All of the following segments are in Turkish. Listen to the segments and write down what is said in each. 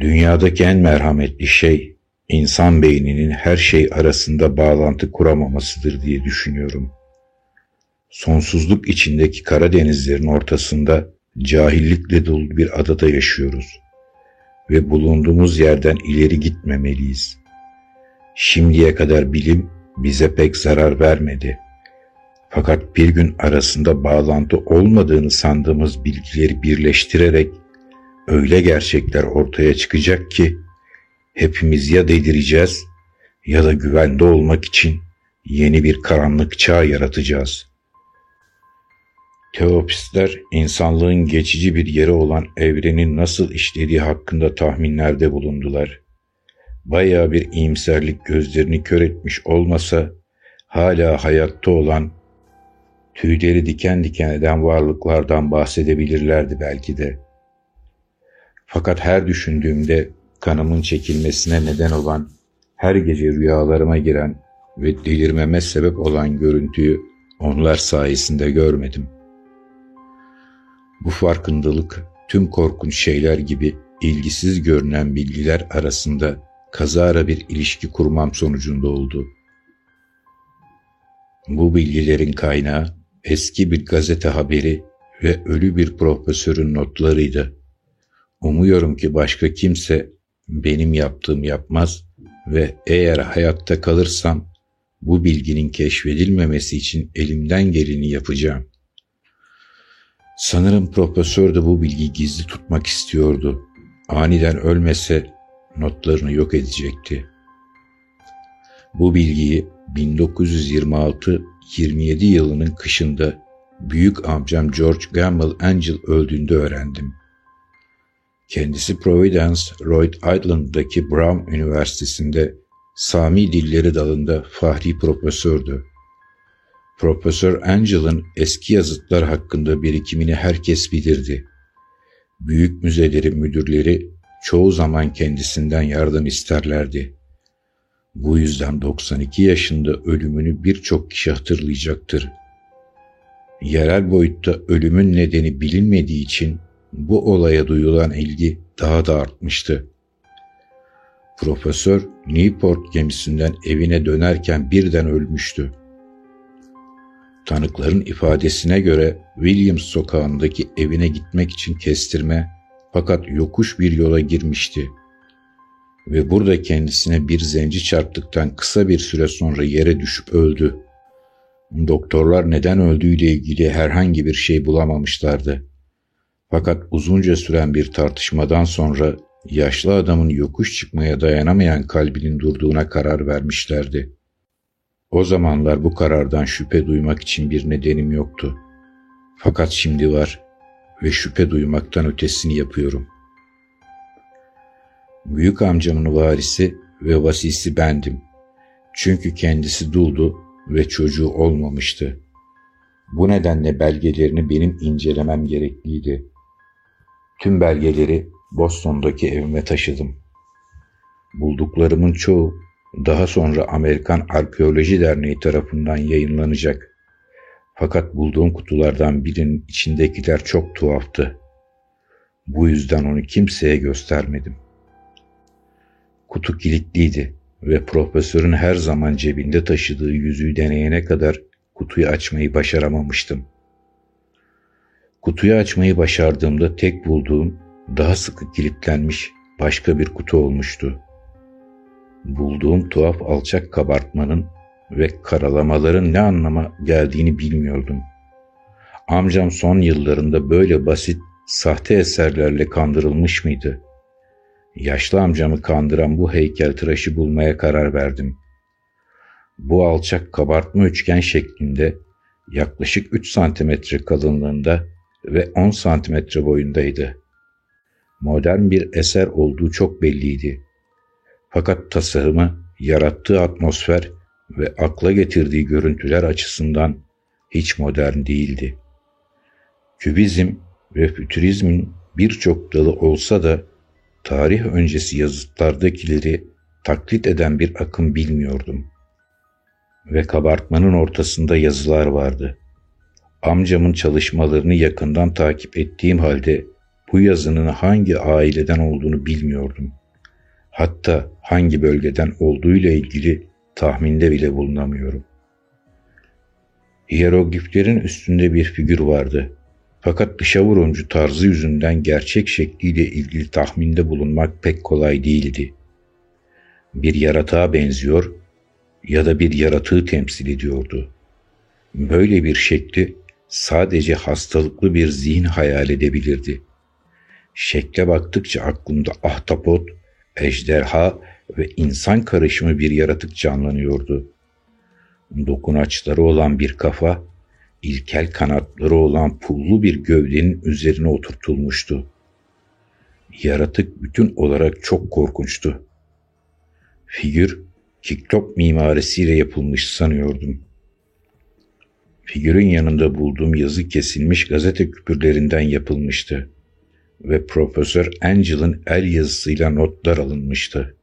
Dünyadaki en merhametli şey insan beyninin her şey arasında bağlantı kuramamasıdır diye düşünüyorum. Sonsuzluk içindeki Karadenizlerin ortasında cahillikle dolu bir adada yaşıyoruz ve bulunduğumuz yerden ileri gitmemeliyiz. Şimdiye kadar bilim bize pek zarar vermedi. Fakat bir gün arasında bağlantı olmadığını sandığımız bilgileri birleştirerek öyle gerçekler ortaya çıkacak ki hepimiz ya delireceğiz ya da güvende olmak için yeni bir karanlık çağ yaratacağız. Teopistler insanlığın geçici bir yeri olan evrenin nasıl işlediği hakkında tahminlerde bulundular. Bayağı bir iyimserlik gözlerini kör etmiş olmasa hala hayatta olan tüyleri diken diken eden varlıklardan bahsedebilirlerdi belki de. Fakat her düşündüğümde kanımın çekilmesine neden olan, her gece rüyalarıma giren ve delirmeme sebep olan görüntüyü onlar sayesinde görmedim. Bu farkındalık tüm korkunç şeyler gibi ilgisiz görünen bilgiler arasında kazara bir ilişki kurmam sonucunda oldu. Bu bilgilerin kaynağı eski bir gazete haberi ve ölü bir profesörün notlarıydı. Umuyorum ki başka kimse benim yaptığım yapmaz ve eğer hayatta kalırsam bu bilginin keşfedilmemesi için elimden geleni yapacağım. Sanırım profesör de bu bilgiyi gizli tutmak istiyordu. Aniden ölmese notlarını yok edecekti. Bu bilgiyi 1926-27 yılının kışında büyük amcam George Gamble Angel öldüğünde öğrendim. Kendisi Providence, Rhode Island'daki Brown Üniversitesi'nde Sami dilleri dalında fahri profesördü. Profesör Angel'ın eski yazıtlar hakkında birikimini herkes bilirdi. Büyük müzelerin müdürleri çoğu zaman kendisinden yardım isterlerdi. Bu yüzden 92 yaşında ölümünü birçok kişi hatırlayacaktır. Yerel boyutta ölümün nedeni bilinmediği için bu olaya duyulan ilgi daha da artmıştı. Profesör Newport gemisinden evine dönerken birden ölmüştü. Tanıkların ifadesine göre Williams sokağındaki evine gitmek için kestirme fakat yokuş bir yola girmişti. Ve burada kendisine bir zenci çarptıktan kısa bir süre sonra yere düşüp öldü. Doktorlar neden öldüğüyle ilgili herhangi bir şey bulamamışlardı. Fakat uzunca süren bir tartışmadan sonra yaşlı adamın yokuş çıkmaya dayanamayan kalbinin durduğuna karar vermişlerdi. O zamanlar bu karardan şüphe duymak için bir nedenim yoktu. Fakat şimdi var ve şüphe duymaktan ötesini yapıyorum. Büyük amcamın varisi ve vasisi bendim. Çünkü kendisi duldu ve çocuğu olmamıştı. Bu nedenle belgelerini benim incelemem gerekliydi. Tüm belgeleri Boston'daki evime taşıdım. Bulduklarımın çoğu daha sonra Amerikan Arkeoloji Derneği tarafından yayınlanacak. Fakat bulduğum kutulardan birinin içindekiler çok tuhaftı. Bu yüzden onu kimseye göstermedim. Kutu kilitliydi ve profesörün her zaman cebinde taşıdığı yüzüğü deneyene kadar kutuyu açmayı başaramamıştım. Kutuyu açmayı başardığımda tek bulduğum daha sıkı kilitlenmiş başka bir kutu olmuştu. Bulduğum tuhaf alçak kabartmanın ve karalamaların ne anlama geldiğini bilmiyordum. Amcam son yıllarında böyle basit, sahte eserlerle kandırılmış mıydı? Yaşlı amcamı kandıran bu heykel tıraşı bulmaya karar verdim. Bu alçak kabartma üçgen şeklinde yaklaşık 3 santimetre kalınlığında ve 10 santimetre boyundaydı. Modern bir eser olduğu çok belliydi. Fakat tasarımı, yarattığı atmosfer ve akla getirdiği görüntüler açısından hiç modern değildi. Kübizm ve fütürizmin birçok dalı olsa da tarih öncesi yazıtlardakileri taklit eden bir akım bilmiyordum. Ve kabartmanın ortasında yazılar vardı. Amcamın çalışmalarını yakından takip ettiğim halde Bu yazının hangi aileden olduğunu bilmiyordum. Hatta hangi bölgeden olduğuyla ilgili tahminde bile bulunamıyorum. Hierogliflerin üstünde bir figür vardı. Fakat dışa vuruncu tarzı yüzünden gerçek şekliyle ilgili tahminde bulunmak pek kolay değildi. Bir yaratığa benziyor ya da bir yaratığı temsil ediyordu. Böyle bir şekli sadece hastalıklı bir zihin hayal edebilirdi. Şekle baktıkça aklımda ahtapot, ejderha ve insan karışımı bir yaratık canlanıyordu. Dokunaçları olan bir kafa, ilkel kanatları olan pullu bir gövdenin üzerine oturtulmuştu. Yaratık bütün olarak çok korkunçtu. Figür, kiklop mimarisiyle yapılmış sanıyordum. Figürün yanında bulduğum yazı kesilmiş gazete küpürlerinden yapılmıştı ve Profesör Angel'ın el yazısıyla notlar alınmıştı.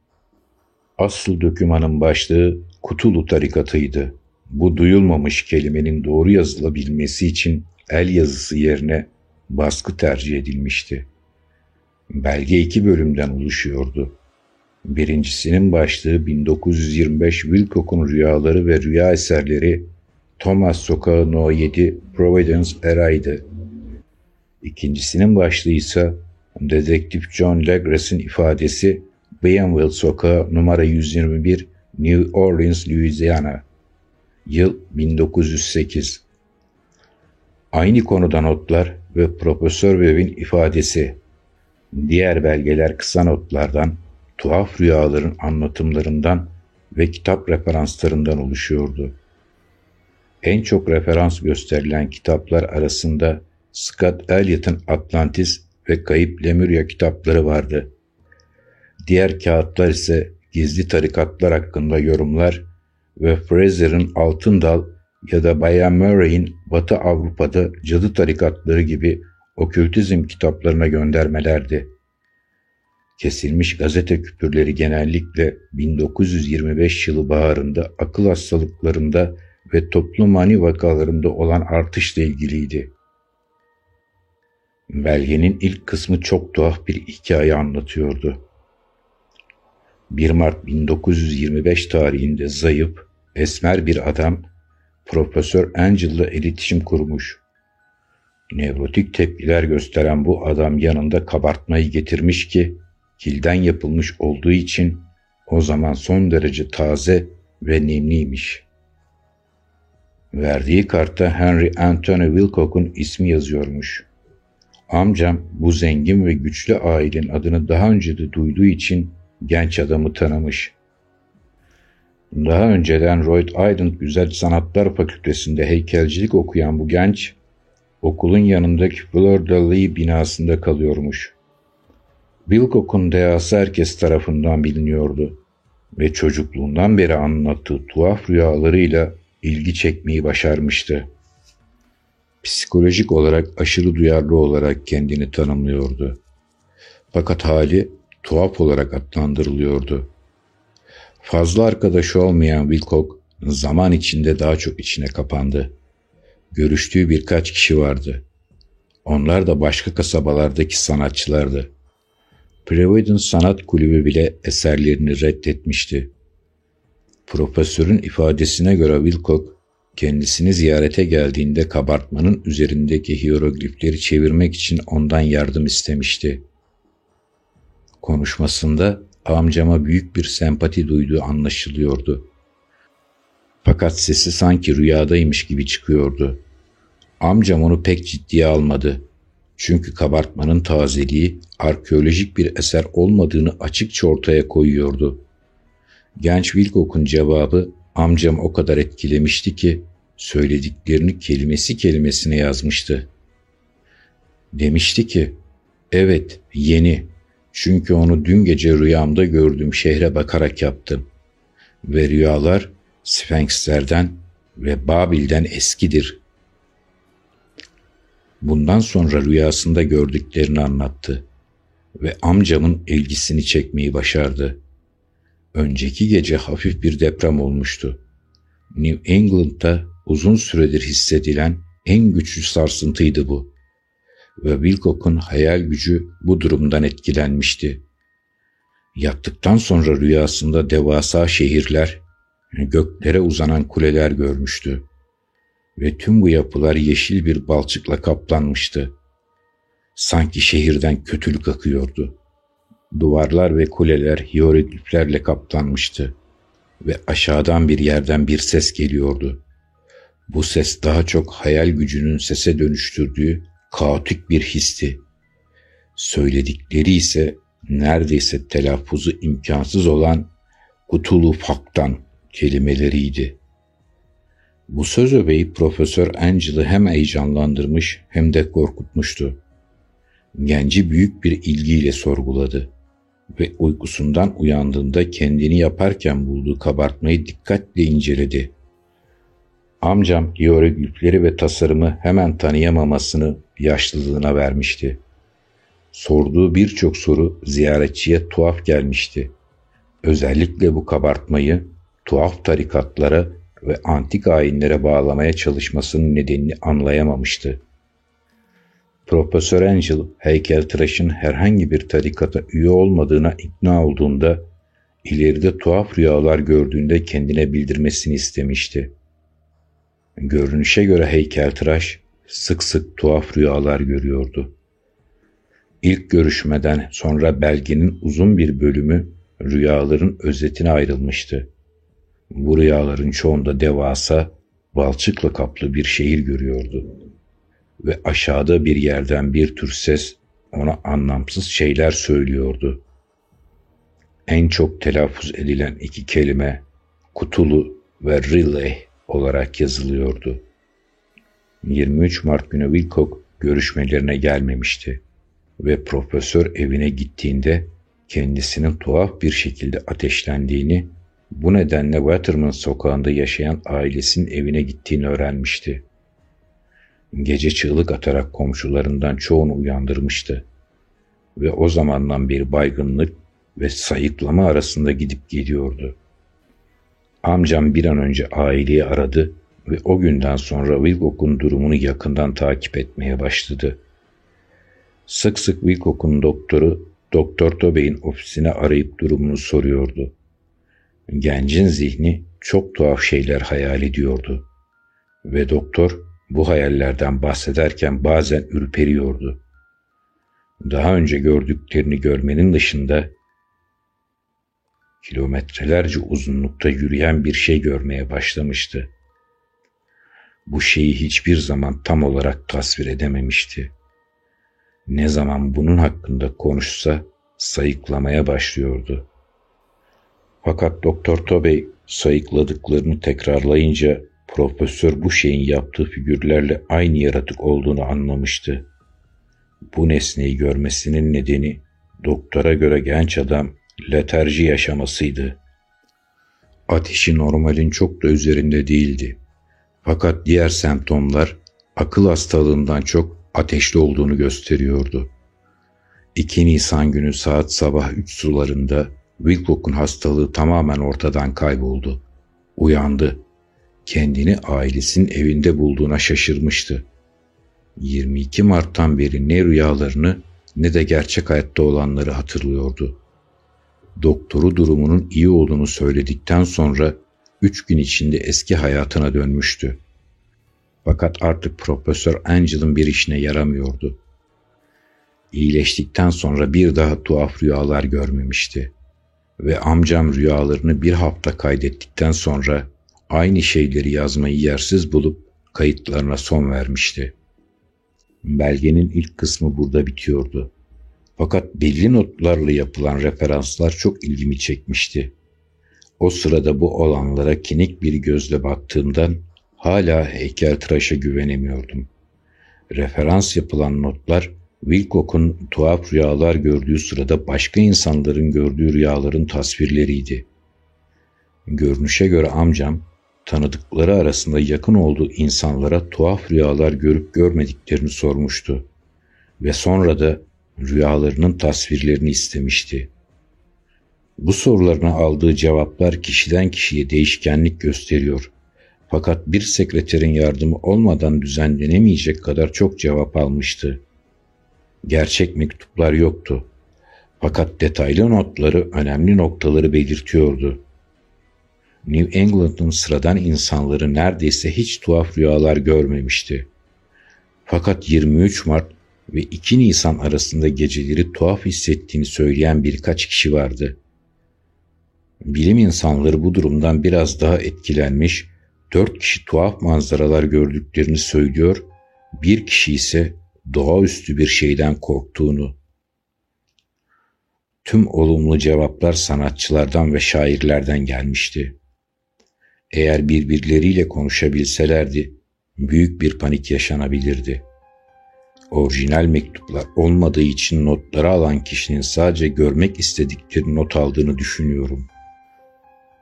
Asıl dökümanın başlığı Kutulu tarikatıydı. Bu duyulmamış kelimenin doğru yazılabilmesi için el yazısı yerine baskı tercih edilmişti. Belge iki bölümden oluşuyordu. Birincisinin başlığı 1925 Wilcock'un Rüyaları ve Rüya Eserleri Thomas Sokağı No 7 Providence Era'ydı. İkincisinin başlığı ise Dedektif John Legras'ın ifadesi Bienville Sokağı numara 121 New Orleans, Louisiana. Yıl 1908. Aynı konuda notlar ve Profesör Webb'in ifadesi. Diğer belgeler kısa notlardan, tuhaf rüyaların anlatımlarından ve kitap referanslarından oluşuyordu. En çok referans gösterilen kitaplar arasında Scott Elliott'ın Atlantis ve Kayıp Lemurya kitapları vardı. Diğer kağıtlar ise gizli tarikatlar hakkında yorumlar ve Fraser'ın Altın Dal ya da Bayan Murray'in Batı Avrupa'da cadı tarikatları gibi okültizm kitaplarına göndermelerdi. Kesilmiş gazete küpürleri genellikle 1925 yılı baharında akıl hastalıklarında ve toplum mani vakalarında olan artışla ilgiliydi. Belgenin ilk kısmı çok tuhaf bir hikaye anlatıyordu. 1 Mart 1925 tarihinde zayıf, esmer bir adam Profesör Angel'la iletişim kurmuş. Nevrotik tepkiler gösteren bu adam yanında kabartmayı getirmiş ki kilden yapılmış olduğu için o zaman son derece taze ve nemliymiş. Verdiği kartta Henry Anthony Wilcock'un ismi yazıyormuş. Amcam bu zengin ve güçlü ailenin adını daha önce de duyduğu için genç adamı tanımış. Daha önceden Rhode Island Güzel Sanatlar Fakültesinde heykelcilik okuyan bu genç, okulun yanındaki Fleur de Lis binasında kalıyormuş. Wilcock'un dehası herkes tarafından biliniyordu ve çocukluğundan beri anlattığı tuhaf rüyalarıyla ilgi çekmeyi başarmıştı. Psikolojik olarak aşırı duyarlı olarak kendini tanımlıyordu. Fakat hali tuhaf olarak adlandırılıyordu. Fazla arkadaşı olmayan Wilcock zaman içinde daha çok içine kapandı. Görüştüğü birkaç kişi vardı. Onlar da başka kasabalardaki sanatçılardı. Providence Sanat Kulübü bile eserlerini reddetmişti. Profesörün ifadesine göre Wilcock, kendisini ziyarete geldiğinde kabartmanın üzerindeki hieroglifleri çevirmek için ondan yardım istemişti. Konuşmasında amcama büyük bir sempati duyduğu anlaşılıyordu. Fakat sesi sanki rüyadaymış gibi çıkıyordu. Amcam onu pek ciddiye almadı. Çünkü kabartmanın tazeliği arkeolojik bir eser olmadığını açıkça ortaya koyuyordu. Genç Wilcock'un cevabı amcam o kadar etkilemişti ki söylediklerini kelimesi kelimesine yazmıştı. Demişti ki, evet yeni çünkü onu dün gece rüyamda gördüğüm şehre bakarak yaptım. Ve rüyalar Sfenkslerden ve Babil'den eskidir. Bundan sonra rüyasında gördüklerini anlattı ve amcamın ilgisini çekmeyi başardı. Önceki gece hafif bir deprem olmuştu. New England'da uzun süredir hissedilen en güçlü sarsıntıydı bu. ve Wilcock'un hayal gücü bu durumdan etkilenmişti. Yattıktan sonra rüyasında devasa şehirler, göklere uzanan kuleler görmüştü. Ve tüm bu yapılar yeşil bir balçıkla kaplanmıştı. Sanki şehirden kötülük akıyordu. Duvarlar ve kuleler hierogliflerle kaplanmıştı ve aşağıdan bir yerden bir ses geliyordu. Bu ses daha çok hayal gücünün sese dönüştürdüğü kaotik bir histi. Söyledikleri ise neredeyse telaffuzu imkansız olan kutulu faktan kelimeleriydi. Bu söz öbeği Profesör Angel'ı hem heyecanlandırmış hem de korkutmuştu. Genci büyük bir ilgiyle sorguladı ve uykusundan uyandığında kendini yaparken bulduğu kabartmayı dikkatle inceledi. Amcam hieroglifleri ve tasarımı hemen tanıyamamasını yaşlılığına vermişti. Sorduğu birçok soru ziyaretçiye tuhaf gelmişti. Özellikle bu kabartmayı tuhaf tarikatlara ve antik ayinlere bağlamaya çalışmasının nedenini anlayamamıştı. Profesör Angel heykeltıraşın herhangi bir tarikata üye olmadığına ikna olduğunda ileride tuhaf rüyalar gördüğünde kendine bildirmesini istemişti. Görünüşe göre heykeltıraş sık sık tuhaf rüyalar görüyordu. İlk görüşmeden sonra belgenin uzun bir bölümü rüyaların özetine ayrılmıştı. Bu rüyaların çoğunda devasa, balçıkla kaplı bir şehir görüyordu. Ve aşağıda bir yerden bir tür ses ona anlamsız şeyler söylüyordu. En çok telaffuz edilen iki kelime kutulu ve relay olarak yazılıyordu. 23 Mart günü Wilcock görüşmelerine gelmemişti ve profesör evine gittiğinde kendisinin tuhaf bir şekilde ateşlendiğini, bu nedenle Waterman sokağında yaşayan ailesinin evine gittiğini öğrenmişti. Gece çığlık atarak komşularından çoğunu uyandırmıştı ve o zamandan bir baygınlık ve sayıklama arasında gidip geliyordu. Amcam bir an önce aileyi aradı ve o günden sonra Wilcock'un durumunu yakından takip etmeye başladı. Sık sık Wilcock'un doktoru Doktor Tobey'in ofisine arayıp durumunu soruyordu. Gencin zihni çok tuhaf şeyler hayal ediyordu. Ve doktor bu hayallerden bahsederken bazen ürperiyordu. Daha önce gördüklerini görmenin dışında kilometrelerce uzunlukta yürüyen bir şey görmeye başlamıştı. Bu şeyi hiçbir zaman tam olarak tasvir edememişti. Ne zaman bunun hakkında konuşsa sayıklamaya başlıyordu. Fakat Doktor Tobey sayıkladıklarını tekrarlayınca profesör bu şeyin yaptığı figürlerle aynı yaratık olduğunu anlamıştı. Bu nesneyi görmesinin nedeni doktora göre genç adam leterji yaşamasıydı. Ateşi normalin çok da üzerinde değildi. Fakat diğer semptomlar akıl hastalığından çok ateşli olduğunu gösteriyordu. 2 Nisan günü saat sabah 3 sularında Wilcock'un hastalığı tamamen ortadan kayboldu. Uyandı. Kendini ailesinin evinde bulduğuna şaşırmıştı. 22 Mart'tan beri ne rüyalarını ne de gerçek hayatta olanları hatırlıyordu. Doktoru durumunun iyi olduğunu söyledikten sonra üç gün içinde eski hayatına dönmüştü. Fakat artık Profesör Angel'ın bir işine yaramıyordu. İyileştikten sonra bir daha tuhaf rüyalar görmemişti. Ve amcam rüyalarını bir hafta kaydettikten sonra aynı şeyleri yazmayı yersiz bulup kayıtlarına son vermişti. Belgenin ilk kısmı burada bitiyordu. Fakat belli notlarla yapılan referanslar çok ilgimi çekmişti. O sırada bu olanlara kinik bir gözle baktığımdan hala heykeltıraşa güvenemiyordum. Referans yapılan notlar Wilcock'un tuhaf rüyalar gördüğü sırada başka insanların gördüğü rüyaların tasvirleriydi. Görünüşe göre amcam tanıdıkları arasında yakın olduğu insanlara tuhaf rüyalar görüp görmediklerini sormuştu ve sonra da rüyalarının tasvirlerini istemişti. Bu sorularına aldığı cevaplar kişiden kişiye değişkenlik gösteriyor. Fakat bir sekreterin yardımı olmadan düzenlenemeyecek kadar çok cevap almıştı. gerçek mektuplar yoktu. Fakat detaylı notları önemli noktaları belirtiyordu. New England'ın sıradan insanları neredeyse hiç tuhaf rüyalar görmemişti. Fakat 23 Mart ve 2 Nisan arasında geceleri tuhaf hissettiğini söyleyen birkaç kişi vardı. Bilim insanları bu durumdan biraz daha etkilenmiş, dört kişi tuhaf manzaralar gördüklerini söylüyor, bir kişi ise doğaüstü bir şeyden korktuğunu. Tüm olumlu cevaplar sanatçılardan ve şairlerden gelmişti. Eğer birbirleriyle konuşabilselerdi, büyük bir panik yaşanabilirdi. Orijinal mektuplar olmadığı için notları alan kişinin sadece görmek istedikleri not aldığını düşünüyorum.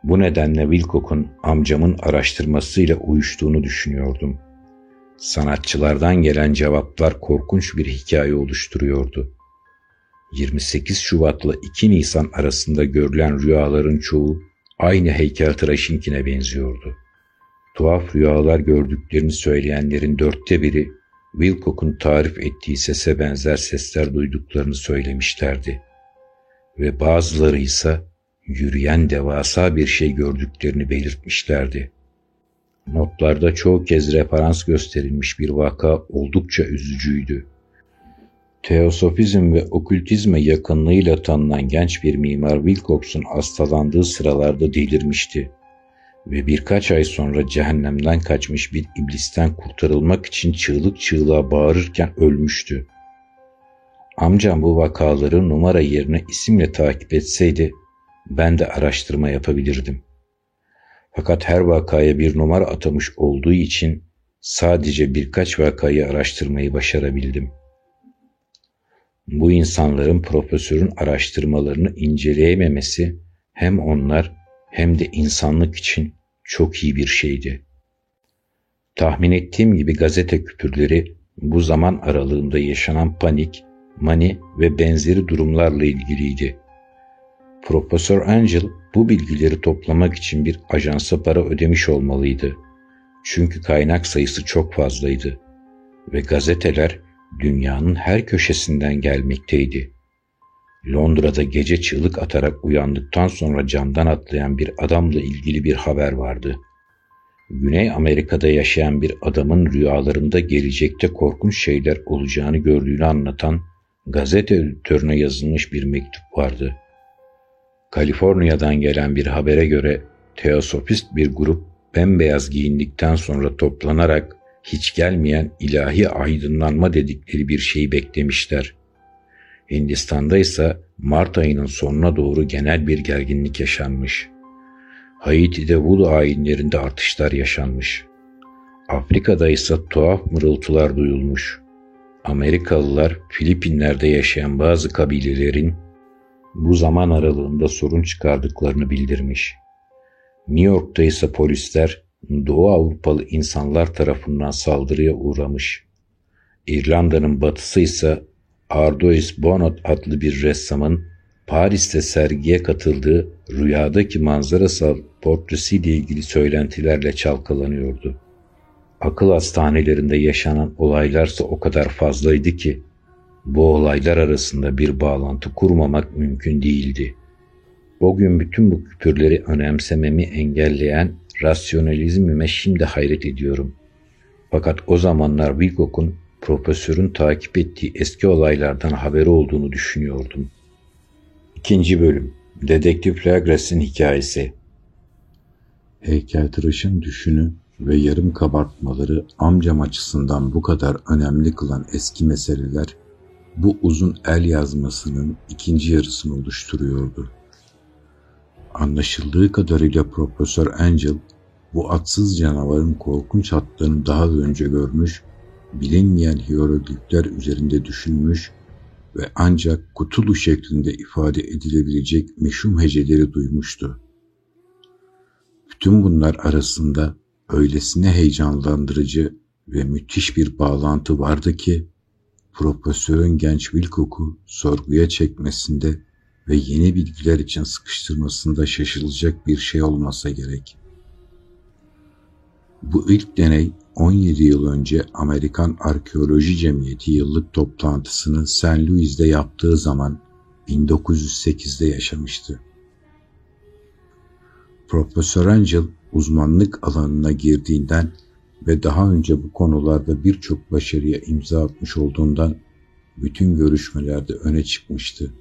Bu nedenle Wilcock'un amcamın araştırmasıyla uyuştuğunu düşünüyordum. Sanatçılardan gelen cevaplar korkunç bir hikaye oluşturuyordu. 28 Şubat'la 2 Nisan arasında görülen rüyaların çoğu aynı heykeltıraşınkine benziyordu. Tuhaf rüyalar gördüklerini söyleyenlerin dörtte biri Wilcock'un tarif ettiği sese benzer sesler duyduklarını söylemişlerdi. Ve bazıları ise yürüyen devasa bir şey gördüklerini belirtmişlerdi. Notlarda çoğu kez referans gösterilmiş bir vaka oldukça üzücüydü. Teosofizm ve okültizme yakınlığıyla tanınan genç bir mimar Wilcox'un hastalandığı sıralarda delirmişti ve birkaç ay sonra cehennemden kaçmış bir iblisten kurtarılmak için çığlık çığlığa bağırırken ölmüştü. Amcam bu vakaları numara yerine isimle takip etseydi ben de araştırma yapabilirdim. Fakat her vakaya bir numara atamış olduğu için sadece birkaç vakayı araştırmayı başarabildim. Bu insanların profesörün araştırmalarını inceleyememesi hem onlar hem de insanlık için çok iyi bir şeydi. Tahmin ettiğim gibi gazete küpürleri bu zaman aralığında yaşanan panik, mani ve benzeri durumlarla ilgiliydi. Profesör Angel bu bilgileri toplamak için bir ajansa para ödemiş olmalıydı. Çünkü kaynak sayısı çok fazlaydı ve gazeteler dünyanın her köşesinden gelmekteydi. Londra'da gece çığlık atarak uyandıktan sonra camdan atlayan bir adamla ilgili bir haber vardı. Güney Amerika'da yaşayan bir adamın rüyalarında gelecekte korkunç şeyler olacağını gördüğünü anlatan gazete editörüne yazılmış bir mektup vardı. Kaliforniya'dan gelen bir habere göre teosofist bir grup bembeyaz giyindikten sonra toplanarak hiç gelmeyen ilahi aydınlanma dedikleri bir şeyi beklemişler. Hindistan'da ise Mart ayının sonuna doğru genel bir gerginlik yaşanmış. Haiti'de Voodoo ayinlerinde artışlar yaşanmış. Afrika'da ise tuhaf mırıltılar duyulmuş. Amerikalılar Filipinler'de yaşayan bazı kabilelerin bu zaman aralığında sorun çıkardıklarını bildirmiş. New York'ta ise polisler Doğu Avrupalı insanlar tarafından saldırıya uğramış. İrlanda'nın batısı ise Ardois Bonot adlı bir ressamın Paris'te sergiye katıldığı rüyadaki manzarasal portresiyle ilgili söylentilerle çalkalanıyordu. Akıl hastanelerinde yaşanan olaylarsa o kadar fazlaydı ki bu olaylar arasında bir bağlantı kurmamak mümkün değildi. O gün bütün bu küpürleri önemsememi engelleyen rasyonalizmime şimdi hayret ediyorum. Fakat o zamanlar Wilcock'un profesörün takip ettiği eski olaylardan haberi olduğunu düşünüyordum. İkinci bölüm Dedektif Lagras'ın hikayesi Heykeltıraşın düşünü ve yarım kabartmaları amcam açısından bu kadar önemli kılan eski meseleler bu uzun el yazmasının ikinci yarısını oluşturuyordu. Anlaşıldığı kadarıyla Profesör Angel bu atsız canavarın korkunç hatlarını daha önce görmüş, bilinmeyen hieroglifler üzerinde düşünmüş ve ancak kutulu şeklinde ifade edilebilecek meşhum heceleri duymuştu. Bütün bunlar arasında öylesine heyecanlandırıcı ve müthiş bir bağlantı vardı ki profesörün genç Wilcock'u sorguya çekmesinde ve yeni bilgiler için sıkıştırmasında şaşılacak bir şey olmasa gerek. Bu ilk deney 17 yıl önce Amerikan Arkeoloji Cemiyeti yıllık toplantısını St. Louis'de yaptığı zaman 1908'de yaşamıştı. Profesör Angel uzmanlık alanına girdiğinden ve daha önce bu konularda birçok başarıya imza atmış olduğundan bütün görüşmelerde öne çıkmıştı.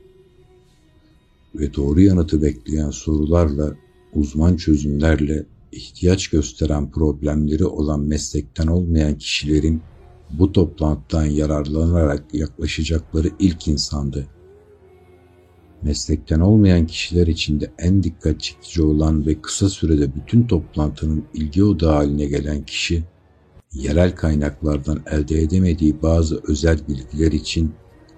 Ve doğru yanıtı bekleyen sorularla, uzman çözümlerle ihtiyaç gösteren problemleri olan meslekten olmayan kişilerin bu toplantıdan yararlanarak yaklaşacakları ilk insandı. Meslekten olmayan kişiler içinde en dikkat çekici olan ve kısa sürede bütün toplantının ilgi odağı haline gelen kişi, yerel kaynaklardan elde edemediği bazı özel bilgiler için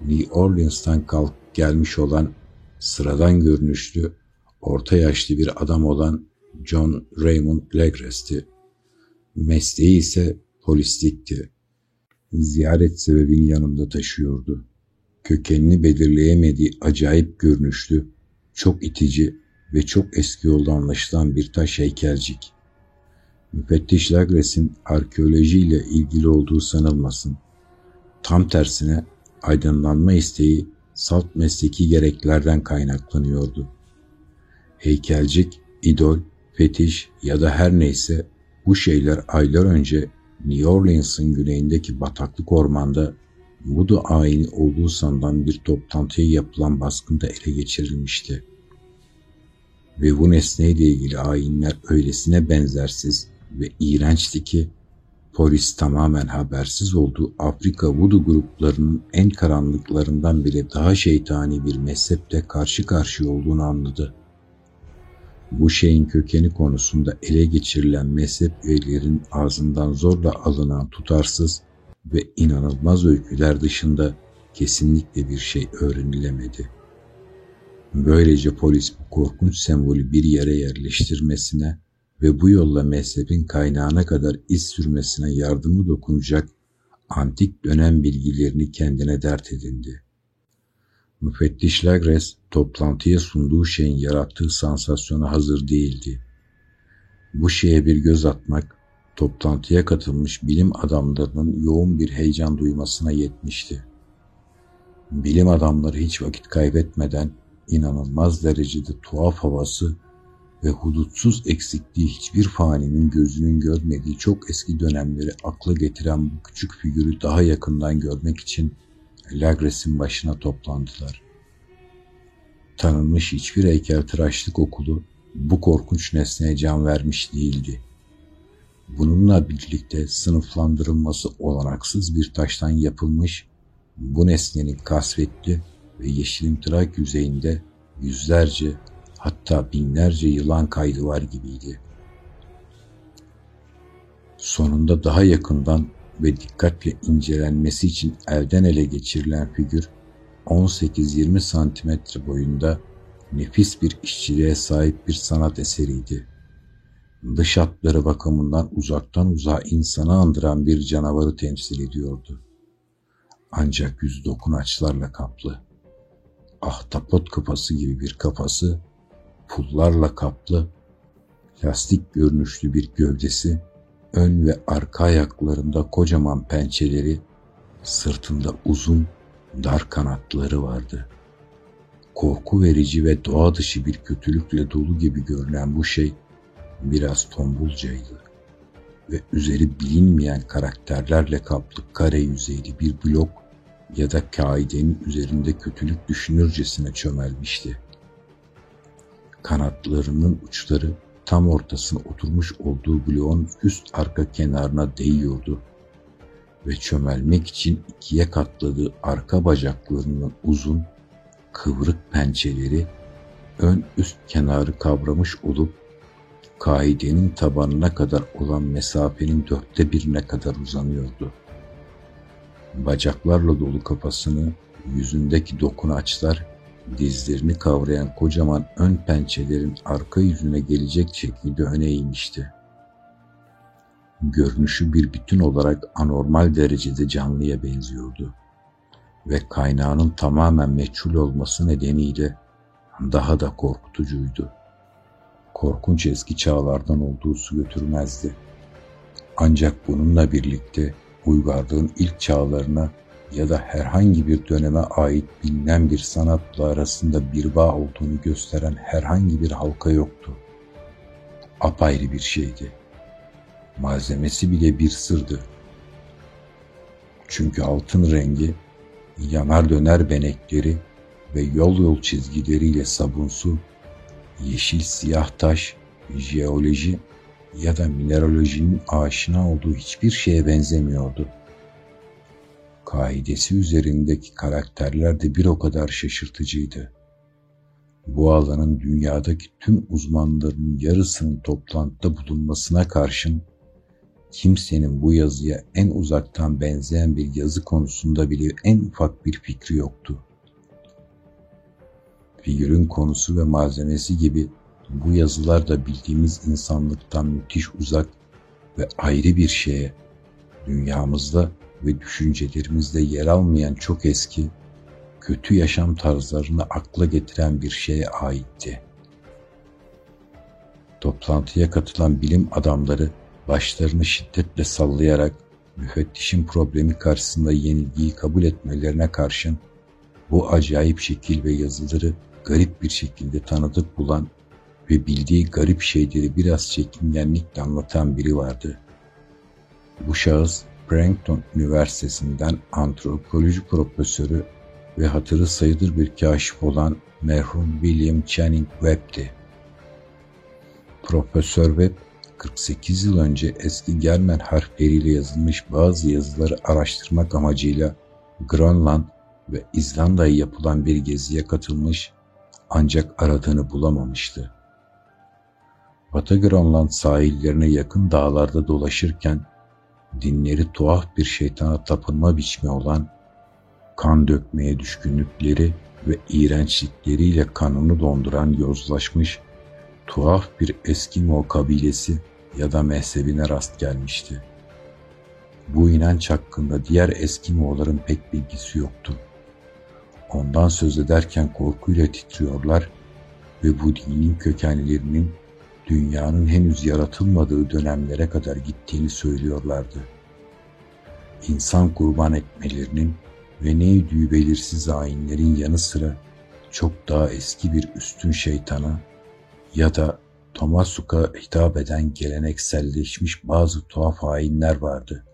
New Orleans'tan kalk gelmiş olan sıradan görünüşlü, orta yaşlı bir adam olan John Raymond Legres'ti. Mesleği ise polislikti. Ziyaret sebebini yanında taşıyordu. Kökenini belirleyemediği acayip görünüşlü, çok itici ve çok eski yolda anlaşılan bir taş heykelcik. Müfettiş Lagres'in arkeolojiyle ilgili olduğu sanılmasın. Tam tersine aydınlanma isteği salt mesleki gereklerden kaynaklanıyordu. Heykelcik, idol fetiş ya da her neyse bu şeyler aylar önce New Orleans'ın güneyindeki bataklık ormanda Voodoo ayini olduğu sanılan bir toplantıya yapılan baskında ele geçirilmişti. Ve bu nesneyle ilgili ayinler öylesine benzersiz ve iğrençti ki polis tamamen habersiz olduğu Afrika Voodoo gruplarının en karanlıklarından bile daha şeytani bir mezheple karşı karşıya olduğunu anladı. Bu şeyin kökeni konusunda ele geçirilen mezhep üyelerinin ağzından zorla alınan tutarsız ve inanılmaz öyküler dışında kesinlikle bir şey öğrenilemedi. Böylece polis bu korkunç sembolü bir yere yerleştirmesine ve bu yolla mezhebin kaynağına kadar iz sürmesine yardımı dokunacak antik dönem bilgilerini kendine dert edindi. Müfettiş Lagres toplantıya sunduğu şeyin yarattığı sansasyona hazır değildi. Bu şeye bir göz atmak toplantıya katılmış bilim adamlarının yoğun bir heyecan duymasına yetmişti. Bilim adamları hiç vakit kaybetmeden inanılmaz derecede tuhaf havası ve hudutsuz eksikliği hiçbir faninin gözünün görmediği çok eski dönemleri akla getiren bu küçük figürü daha yakından görmek için Lagres'in başına toplandılar. Tanınmış hiçbir heykeltıraşlık okulu bu korkunç nesneye can vermiş değildi. Bununla birlikte sınıflandırılması olanaksız bir taştan yapılmış bu nesnenin kasvetli ve yeşilimtırak yüzeyinde yüzlerce hatta binlerce yılan kaydı var gibiydi. Sonunda daha yakından ve dikkatle incelenmesi için elden ele geçirilen figür 18-20 santimetre boyunda nefis bir işçiliğe sahip bir sanat eseriydi. Dış hatları bakımından uzaktan uzağa insanı andıran bir canavarı temsil ediyordu. Ancak yüz dokunaçlarla kaplı. Ahtapot kafası gibi bir kafası, pullarla kaplı, lastik görünüşlü bir gövdesi ön ve arka ayaklarında kocaman pençeleri, sırtında uzun, dar kanatları vardı. Korku verici ve doğa dışı bir kötülükle dolu gibi görünen bu şey biraz tombulcaydı ve üzeri bilinmeyen karakterlerle kaplı kare yüzeyli bir blok ya da kaidenin üzerinde kötülük düşünürcesine çömelmişti. Kanatlarının uçları tam ortasına oturmuş olduğu bloğun üst arka kenarına değiyordu ve çömelmek için ikiye katladığı arka bacaklarının uzun, kıvrık pençeleri ön üst kenarı kavramış olup kaidenin tabanına kadar olan mesafenin dörtte birine kadar uzanıyordu. Bacaklarla dolu kafasını yüzündeki dokunaçlar dizlerini kavrayan kocaman ön pençelerin arka yüzüne gelecek şekilde öne eğmişti. Görünüşü bir bütün olarak anormal derecede canlıya benziyordu ve kaynağının tamamen meçhul olması nedeniyle daha da korkutucuydu. Korkunç eski çağlardan olduğu su götürmezdi. Ancak bununla birlikte uygarlığın ilk çağlarına ya da herhangi bir döneme ait bilinen bir sanatla arasında bir bağ olduğunu gösteren herhangi bir halka yoktu. Apayrı bir şeydi. Malzemesi bile bir sırdı. Çünkü altın rengi, yanar döner benekleri ve yol yol çizgileriyle sabunsu, yeşil siyah taş, jeoloji ya da mineralojinin aşina olduğu hiçbir şeye benzemiyordu. Kaidesi üzerindeki karakterler de bir o kadar şaşırtıcıydı. Bu alanın dünyadaki tüm uzmanların yarısının toplantıda bulunmasına karşın kimsenin bu yazıya en uzaktan benzeyen bir yazı konusunda bile en ufak bir fikri yoktu. Figürün konusu ve malzemesi gibi bu yazılar da bildiğimiz insanlıktan müthiş uzak ve ayrı bir şeye, dünyamızda ve düşüncelerimizde yer almayan çok eski, kötü yaşam tarzlarını akla getiren bir şeye aitti. Toplantıya katılan bilim adamları başlarını şiddetle sallayarak müfettişin problemi karşısında yenilgiyi kabul etmelerine karşın bu acayip şekil ve yazıları garip bir şekilde tanıdık bulan ve bildiği garip şeyleri biraz çekingenlikle anlatan biri vardı. Bu şahıs Princeton Üniversitesi'nden antropoloji profesörü ve hatırı sayılır bir kaşif olan merhum William Channing Webb'ti. Profesör Webb 48 yıl önce eski Germen harfleriyle yazılmış bazı yazıları araştırmak amacıyla Grönland ve İzlanda'ya yapılan bir geziye katılmış ancak aradığını bulamamıştı. Batı Grönland sahillerine yakın dağlarda dolaşırken dinleri tuhaf bir şeytana tapınma biçimi olan kan dökmeye düşkünlükleri ve iğrençlikleriyle kanını donduran yozlaşmış tuhaf bir Eskimo kabilesi ya da mezhebine rast gelmişti. Bu inanç hakkında diğer Eskimo'ların pek bilgisi yoktu. Ondan söz ederken korkuyla titriyorlar ve bu dinin kökenlerinin dünyanın henüz yaratılmadığı dönemlere kadar gittiğini söylüyorlardı. İnsan kurban etmelerinin ve neydi belirsiz hainlerin yanı sıra çok daha eski bir üstün şeytana ya da Tomasuk'a hitap eden gelenekselleşmiş bazı tuhaf hainler vardı.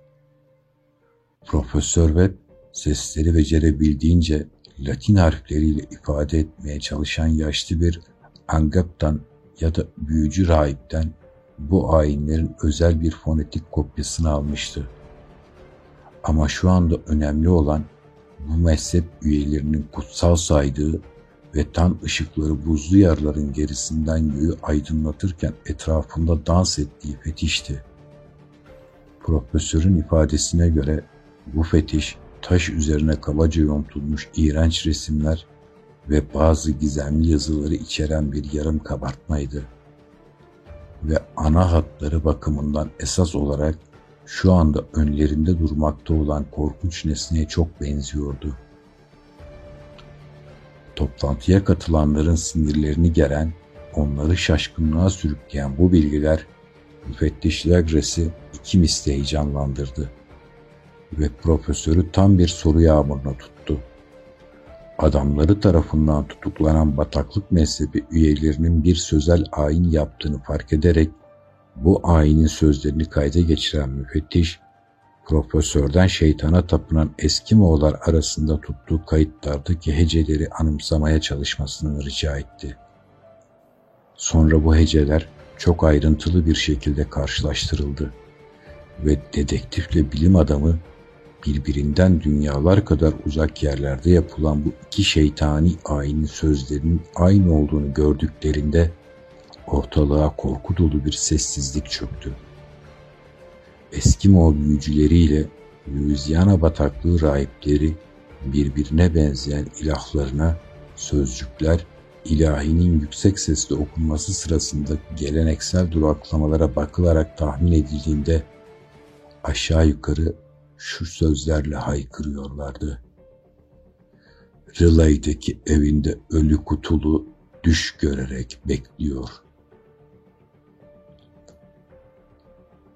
Profesör Webb sesleri becerebildiğince Latin harfleriyle ifade etmeye çalışan yaşlı bir Angap'tan ya da büyücü rahipten bu ayinlerin özel bir fonetik kopyasını almıştı. Ama şu anda önemli olan bu mezhep üyelerinin kutsal saydığı ve tam ışıkları buzlu yarların gerisinden göğü aydınlatırken etrafında dans ettiği fetişti. Profesörün ifadesine göre bu fetiş taş üzerine kabaca yontulmuş iğrenç resimler ve bazı gizemli yazıları içeren bir yarım kabartmaydı. Ve ana hatları bakımından esas olarak şu anda önlerinde durmakta olan korkunç nesneye çok benziyordu. Toplantıya katılanların sinirlerini geren, onları şaşkınlığa sürükleyen bu bilgiler müfettiş Lagres'i iki misli heyecanlandırdı ve profesörü tam bir soru yağmuruna tuttu adamları tarafından tutuklanan bataklık mezhebi üyelerinin bir sözel ayin yaptığını fark ederek bu ayinin sözlerini kayda geçiren müfettiş, profesörden şeytana tapınan Eskimoğlar arasında tuttuğu kayıtlardaki heceleri anımsamaya çalışmasını rica etti. Sonra bu heceler çok ayrıntılı bir şekilde karşılaştırıldı ve dedektifle bilim adamı birbirinden dünyalar kadar uzak yerlerde yapılan bu iki şeytani ayinin sözlerinin aynı olduğunu gördüklerinde ortalığa korku dolu bir sessizlik çöktü. Eskimo büyücüleriyle Louisiana bataklığı rahipleri birbirine benzeyen ilahlarına sözcükler ilahinin yüksek sesle okunması sırasında geleneksel duraklamalara bakılarak tahmin edildiğinde aşağı yukarı şu sözlerle haykırıyorlardı. Relay'deki evinde ölü kutulu düş görerek bekliyor.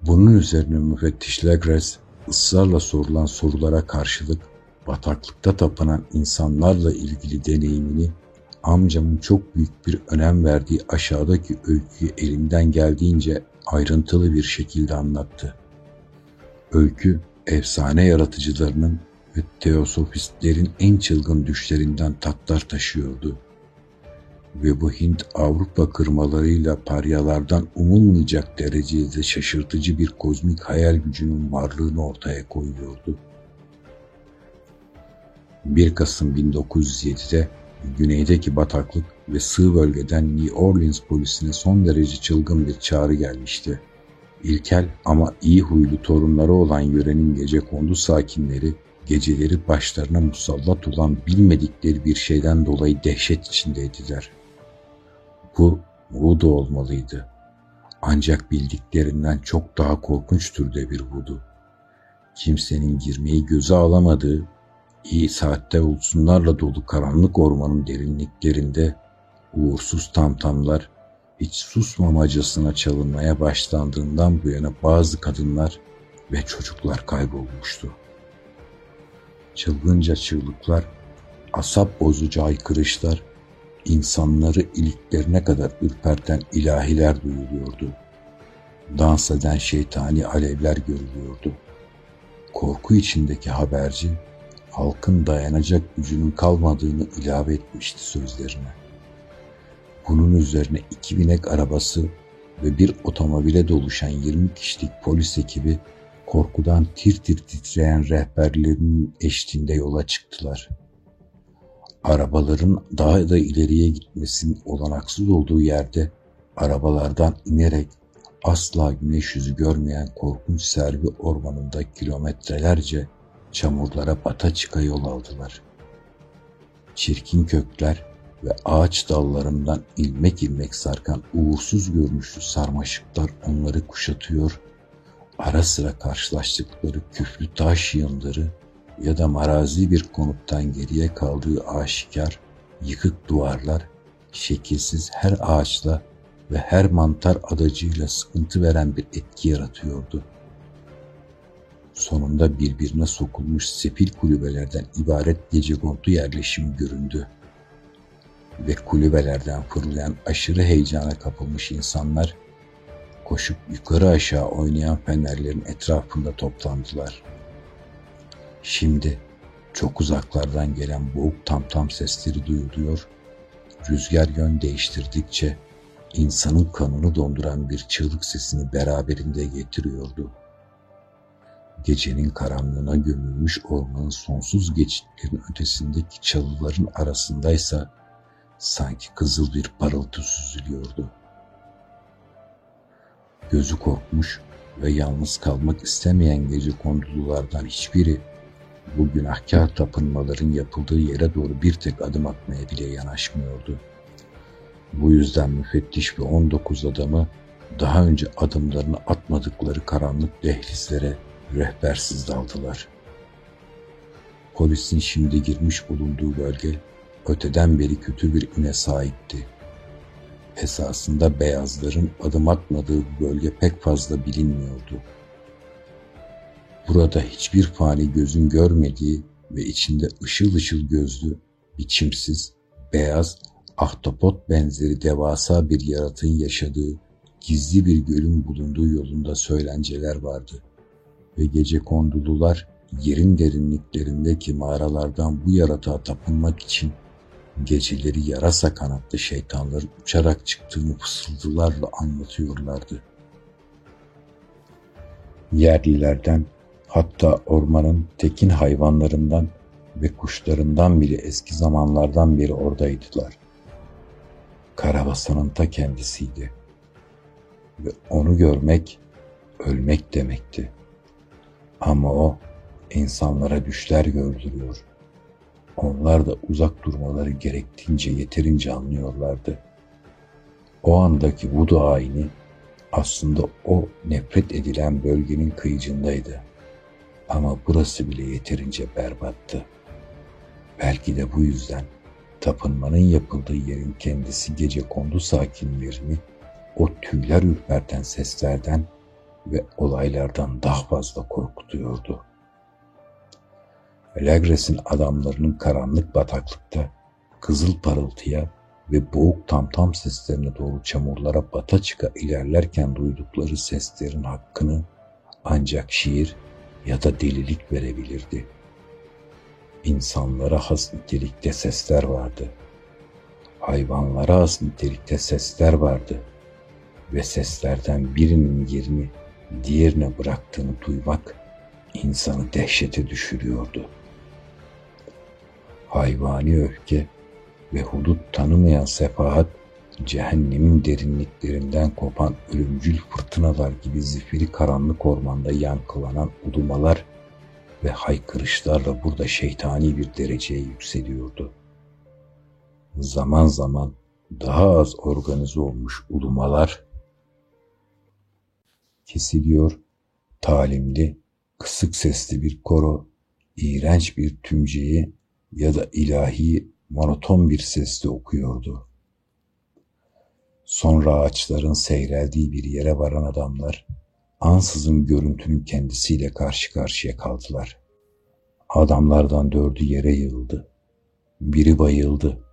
Bunun üzerine müfettiş Legres ısrarla sorulan sorulara karşılık bataklıkta tapınan insanlarla ilgili deneyimini amcamın çok büyük bir önem verdiği aşağıdaki öyküyü elinden geldiğince ayrıntılı bir şekilde anlattı. Öykü, efsane yaratıcılarının ve teosofistlerin en çılgın düşlerinden tatlar taşıyordu. Ve bu Hint-Avrupa kırmalarıyla paryalardan umulmayacak derecede şaşırtıcı bir kozmik hayal gücünün varlığını ortaya koyuyordu. 1 Kasım 1907'de güneydeki bataklık ve sığ bölgeden New Orleans polisine son derece çılgın bir çağrı gelmişti. İlkel ama iyi huylu torunları olan yörenin gece kondu sakinleri geceleri başlarına musallat olan bilmedikleri bir şeyden dolayı dehşet içindeydiler. Bu vudu olmalıydı. Ancak bildiklerinden çok daha korkunç türde bir vudu. Kimsenin girmeyi göze alamadığı iyi saatte olsunlarla dolu karanlık ormanın derinliklerinde uğursuz tamtamlar hiç susmamacasına çalınmaya başlandığından bu yana bazı kadınlar ve çocuklar kaybolmuştu. Çılgınca çığlıklar, asap bozucu haykırışlar, insanları iliklerine kadar ürperten ilahiler duyuluyordu. Dans eden şeytani alevler görülüyordu. Korku içindeki haberci halkın dayanacak gücünün kalmadığını ilave etmişti sözlerine. Bunun üzerine iki binek arabası ve bir otomobile doluşan 20 kişilik polis ekibi korkudan tir tir titreyen rehberlerinin eşliğinde yola çıktılar. Arabaların daha da ileriye gitmesinin olanaksız olduğu yerde arabalardan inerek asla güneş yüzü görmeyen korkunç servi ormanında kilometrelerce çamurlara bata çıka yol aldılar. Çirkin kökler ve ağaç dallarından ilmek ilmek sarkan uğursuz görünüşlü sarmaşıklar onları kuşatıyor, ara sıra karşılaştıkları küflü taş yığınları ya da marazi bir konuttan geriye kaldığı aşikar, yıkık duvarlar, şekilsiz her ağaçla ve her mantar adacıyla sıkıntı veren bir etki yaratıyordu sonunda birbirine sokulmuş sefil kulübelerden ibaret gecekondu yerleşimi göründü. Ve kulübelerden fırlayan aşırı heyecana kapılmış insanlar koşup yukarı aşağı oynayan fenerlerin etrafında toplandılar. Şimdi çok uzaklardan gelen boğuk tam tam sesleri duyuluyor, rüzgar yön değiştirdikçe insanın kanını donduran bir çığlık sesini beraberinde getiriyordu.'' Gecenin karanlığına gömülmüş ormanın sonsuz geçitlerin ötesindeki çalıların arasındaysa sanki kızıl bir parıltı süzülüyordu. Gözü korkmuş ve yalnız kalmak istemeyen gece kondululardan hiçbiri bu günahkar tapınmaların yapıldığı yere doğru bir tek adım atmaya bile yanaşmıyordu. Bu yüzden müfettiş ve 19 adamı daha önce adımlarını atmadıkları karanlık dehlizlere rehbersiz daldılar. Polisin şimdi girmiş bulunduğu bölge öteden beri kötü bir üne sahipti. Esasında beyazların adım atmadığı bu bölge pek fazla bilinmiyordu. Burada hiçbir fani gözün görmediği ve içinde ışıl ışıl gözlü, biçimsiz, beyaz, ahtapot benzeri devasa bir yaratığın yaşadığı gizli bir gölün bulunduğu yolunda söylenceler vardı ve gece kondulular yerin derinliklerindeki mağaralardan bu yaratığa tapınmak için geceleri yarasa kanatlı şeytanların uçarak çıktığını fısıldılarla anlatıyorlardı. Yerlilerden hatta ormanın tekin hayvanlarından ve kuşlarından bile eski zamanlardan beri oradaydılar. Karabasanın ta kendisiydi. Ve onu görmek ölmek demekti. Ama o insanlara düşler gördürüyor. Onlar da uzak durmaları gerektiğince yeterince anlıyorlardı. O andaki bu ayini aslında o nefret edilen bölgenin kıyıcındaydı. Ama burası bile yeterince berbattı. Belki de bu yüzden tapınmanın yapıldığı yerin kendisi gece kondu sakinlerini o tüyler ürperten seslerden ve olaylardan daha fazla korkutuyordu. Lagres'in adamlarının karanlık bataklıkta kızıl parıltıya ve boğuk tamtam seslerine doğru çamurlara bata çıka ilerlerken duydukları seslerin hakkını ancak şiir ya da delilik verebilirdi. İnsanlara has nitelikte sesler vardı. Hayvanlara has nitelikte sesler vardı. Ve seslerden birinin yerini diğerine bıraktığını duymak insanı dehşete düşürüyordu. Hayvani öfke ve hudut tanımayan sefahat, cehennemin derinliklerinden kopan ölümcül fırtınalar gibi zifiri karanlık ormanda yankılanan ulumalar ve haykırışlarla burada şeytani bir dereceye yükseliyordu. Zaman zaman daha az organize olmuş ulumalar kesiliyor, talimli, kısık sesli bir koro, iğrenç bir tümceyi ya da ilahi monoton bir sesle okuyordu. Sonra ağaçların seyreldiği bir yere varan adamlar ansızın görüntünün kendisiyle karşı karşıya kaldılar. Adamlardan dördü yere yığıldı. Biri bayıldı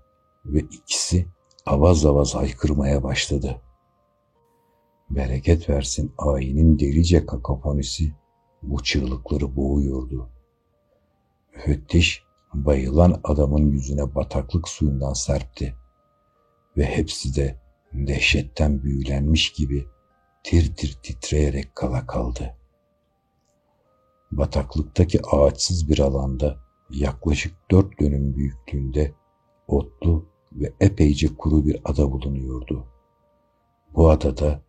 ve ikisi avaz avaz haykırmaya başladı. Bereket versin ayinin delice kakafonisi bu çığlıkları boğuyordu. Müfettiş bayılan adamın yüzüne bataklık suyundan serpti ve hepsi de dehşetten büyülenmiş gibi tir tir titreyerek kala kaldı. Bataklıktaki ağaçsız bir alanda yaklaşık dört dönüm büyüklüğünde otlu ve epeyce kuru bir ada bulunuyordu. Bu adada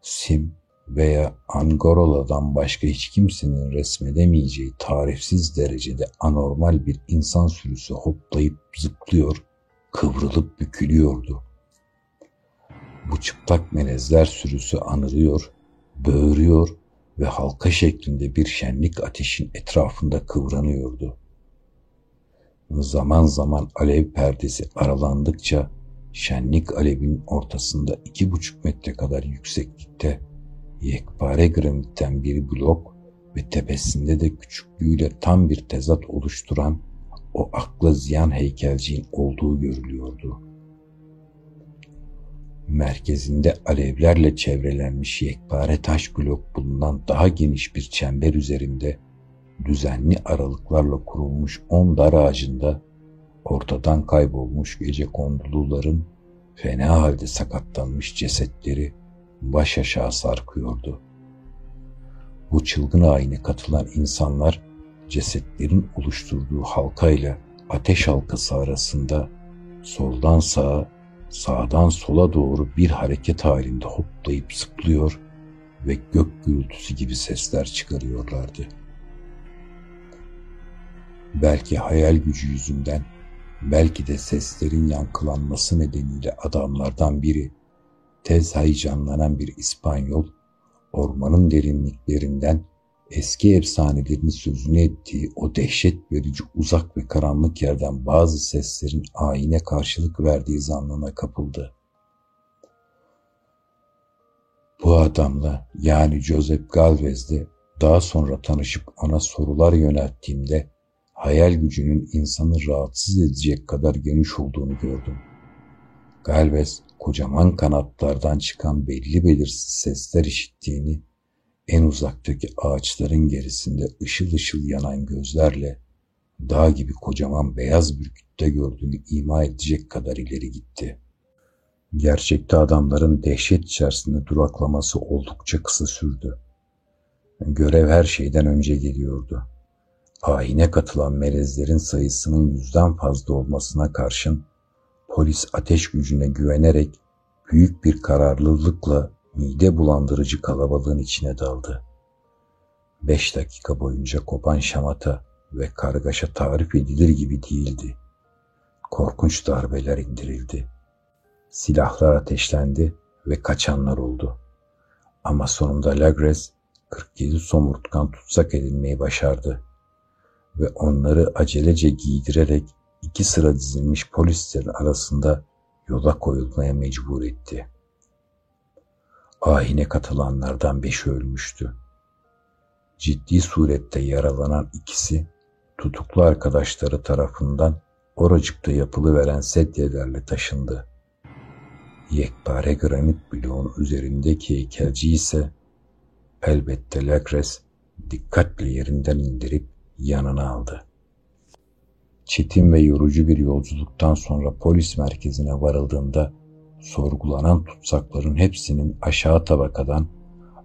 Sim veya Angorola'dan başka hiç kimsenin resmedemeyeceği tarifsiz derecede anormal bir insan sürüsü hoplayıp zıplıyor, kıvrılıp bükülüyordu. Bu çıplak melezler sürüsü anırıyor, böğürüyor ve halka şeklinde bir şenlik ateşin etrafında kıvranıyordu. Zaman zaman alev perdesi aralandıkça şenlik alevin ortasında iki buçuk metre kadar yükseklikte yekpare granitten bir blok ve tepesinde de küçüklüğüyle tam bir tezat oluşturan o akla ziyan heykelciğin olduğu görülüyordu. Merkezinde alevlerle çevrelenmiş yekpare taş blok bulunan daha geniş bir çember üzerinde düzenli aralıklarla kurulmuş on dar ağacında ortadan kaybolmuş gece konduluların fena halde sakatlanmış cesetleri baş aşağı sarkıyordu. Bu çılgın ayine katılan insanlar cesetlerin oluşturduğu halkayla ateş halkası arasında soldan sağa, sağdan sola doğru bir hareket halinde hoplayıp zıplıyor ve gök gürültüsü gibi sesler çıkarıyorlardı. Belki hayal gücü yüzünden, belki de seslerin yankılanması nedeniyle adamlardan biri tez heyecanlanan bir İspanyol, ormanın derinliklerinden eski efsanelerin sözünü ettiği o dehşet verici uzak ve karanlık yerden bazı seslerin ayine karşılık verdiği zannına kapıldı. Bu adamla yani Joseph Galvez'le daha sonra tanışıp ona sorular yönelttiğimde hayal gücünün insanı rahatsız edecek kadar geniş olduğunu gördüm. Galvez kocaman kanatlardan çıkan belli belirsiz sesler işittiğini, en uzaktaki ağaçların gerisinde ışıl ışıl yanan gözlerle dağ gibi kocaman beyaz bir kütle gördüğünü ima edecek kadar ileri gitti. Gerçekte adamların dehşet içerisinde duraklaması oldukça kısa sürdü. Görev her şeyden önce geliyordu. Ayine katılan melezlerin sayısının yüzden fazla olmasına karşın Polis ateş gücüne güvenerek büyük bir kararlılıkla mide bulandırıcı kalabalığın içine daldı. Beş dakika boyunca kopan şamata ve kargaşa tarif edilir gibi değildi. Korkunç darbeler indirildi. Silahlar ateşlendi ve kaçanlar oldu. Ama sonunda Lagres 47 somurtkan tutsak edilmeyi başardı ve onları acelece giydirerek iki sıra dizilmiş polislerin arasında yola koyulmaya mecbur etti. Ahine katılanlardan beşi ölmüştü. Ciddi surette yaralanan ikisi tutuklu arkadaşları tarafından oracıkta yapılıveren sedyelerle taşındı. Yekpare granit bloğun üzerindeki heykelci ise elbette Lacres dikkatle yerinden indirip yanına aldı. Çetin ve yorucu bir yolculuktan sonra polis merkezine varıldığında sorgulanan tutsakların hepsinin aşağı tabakadan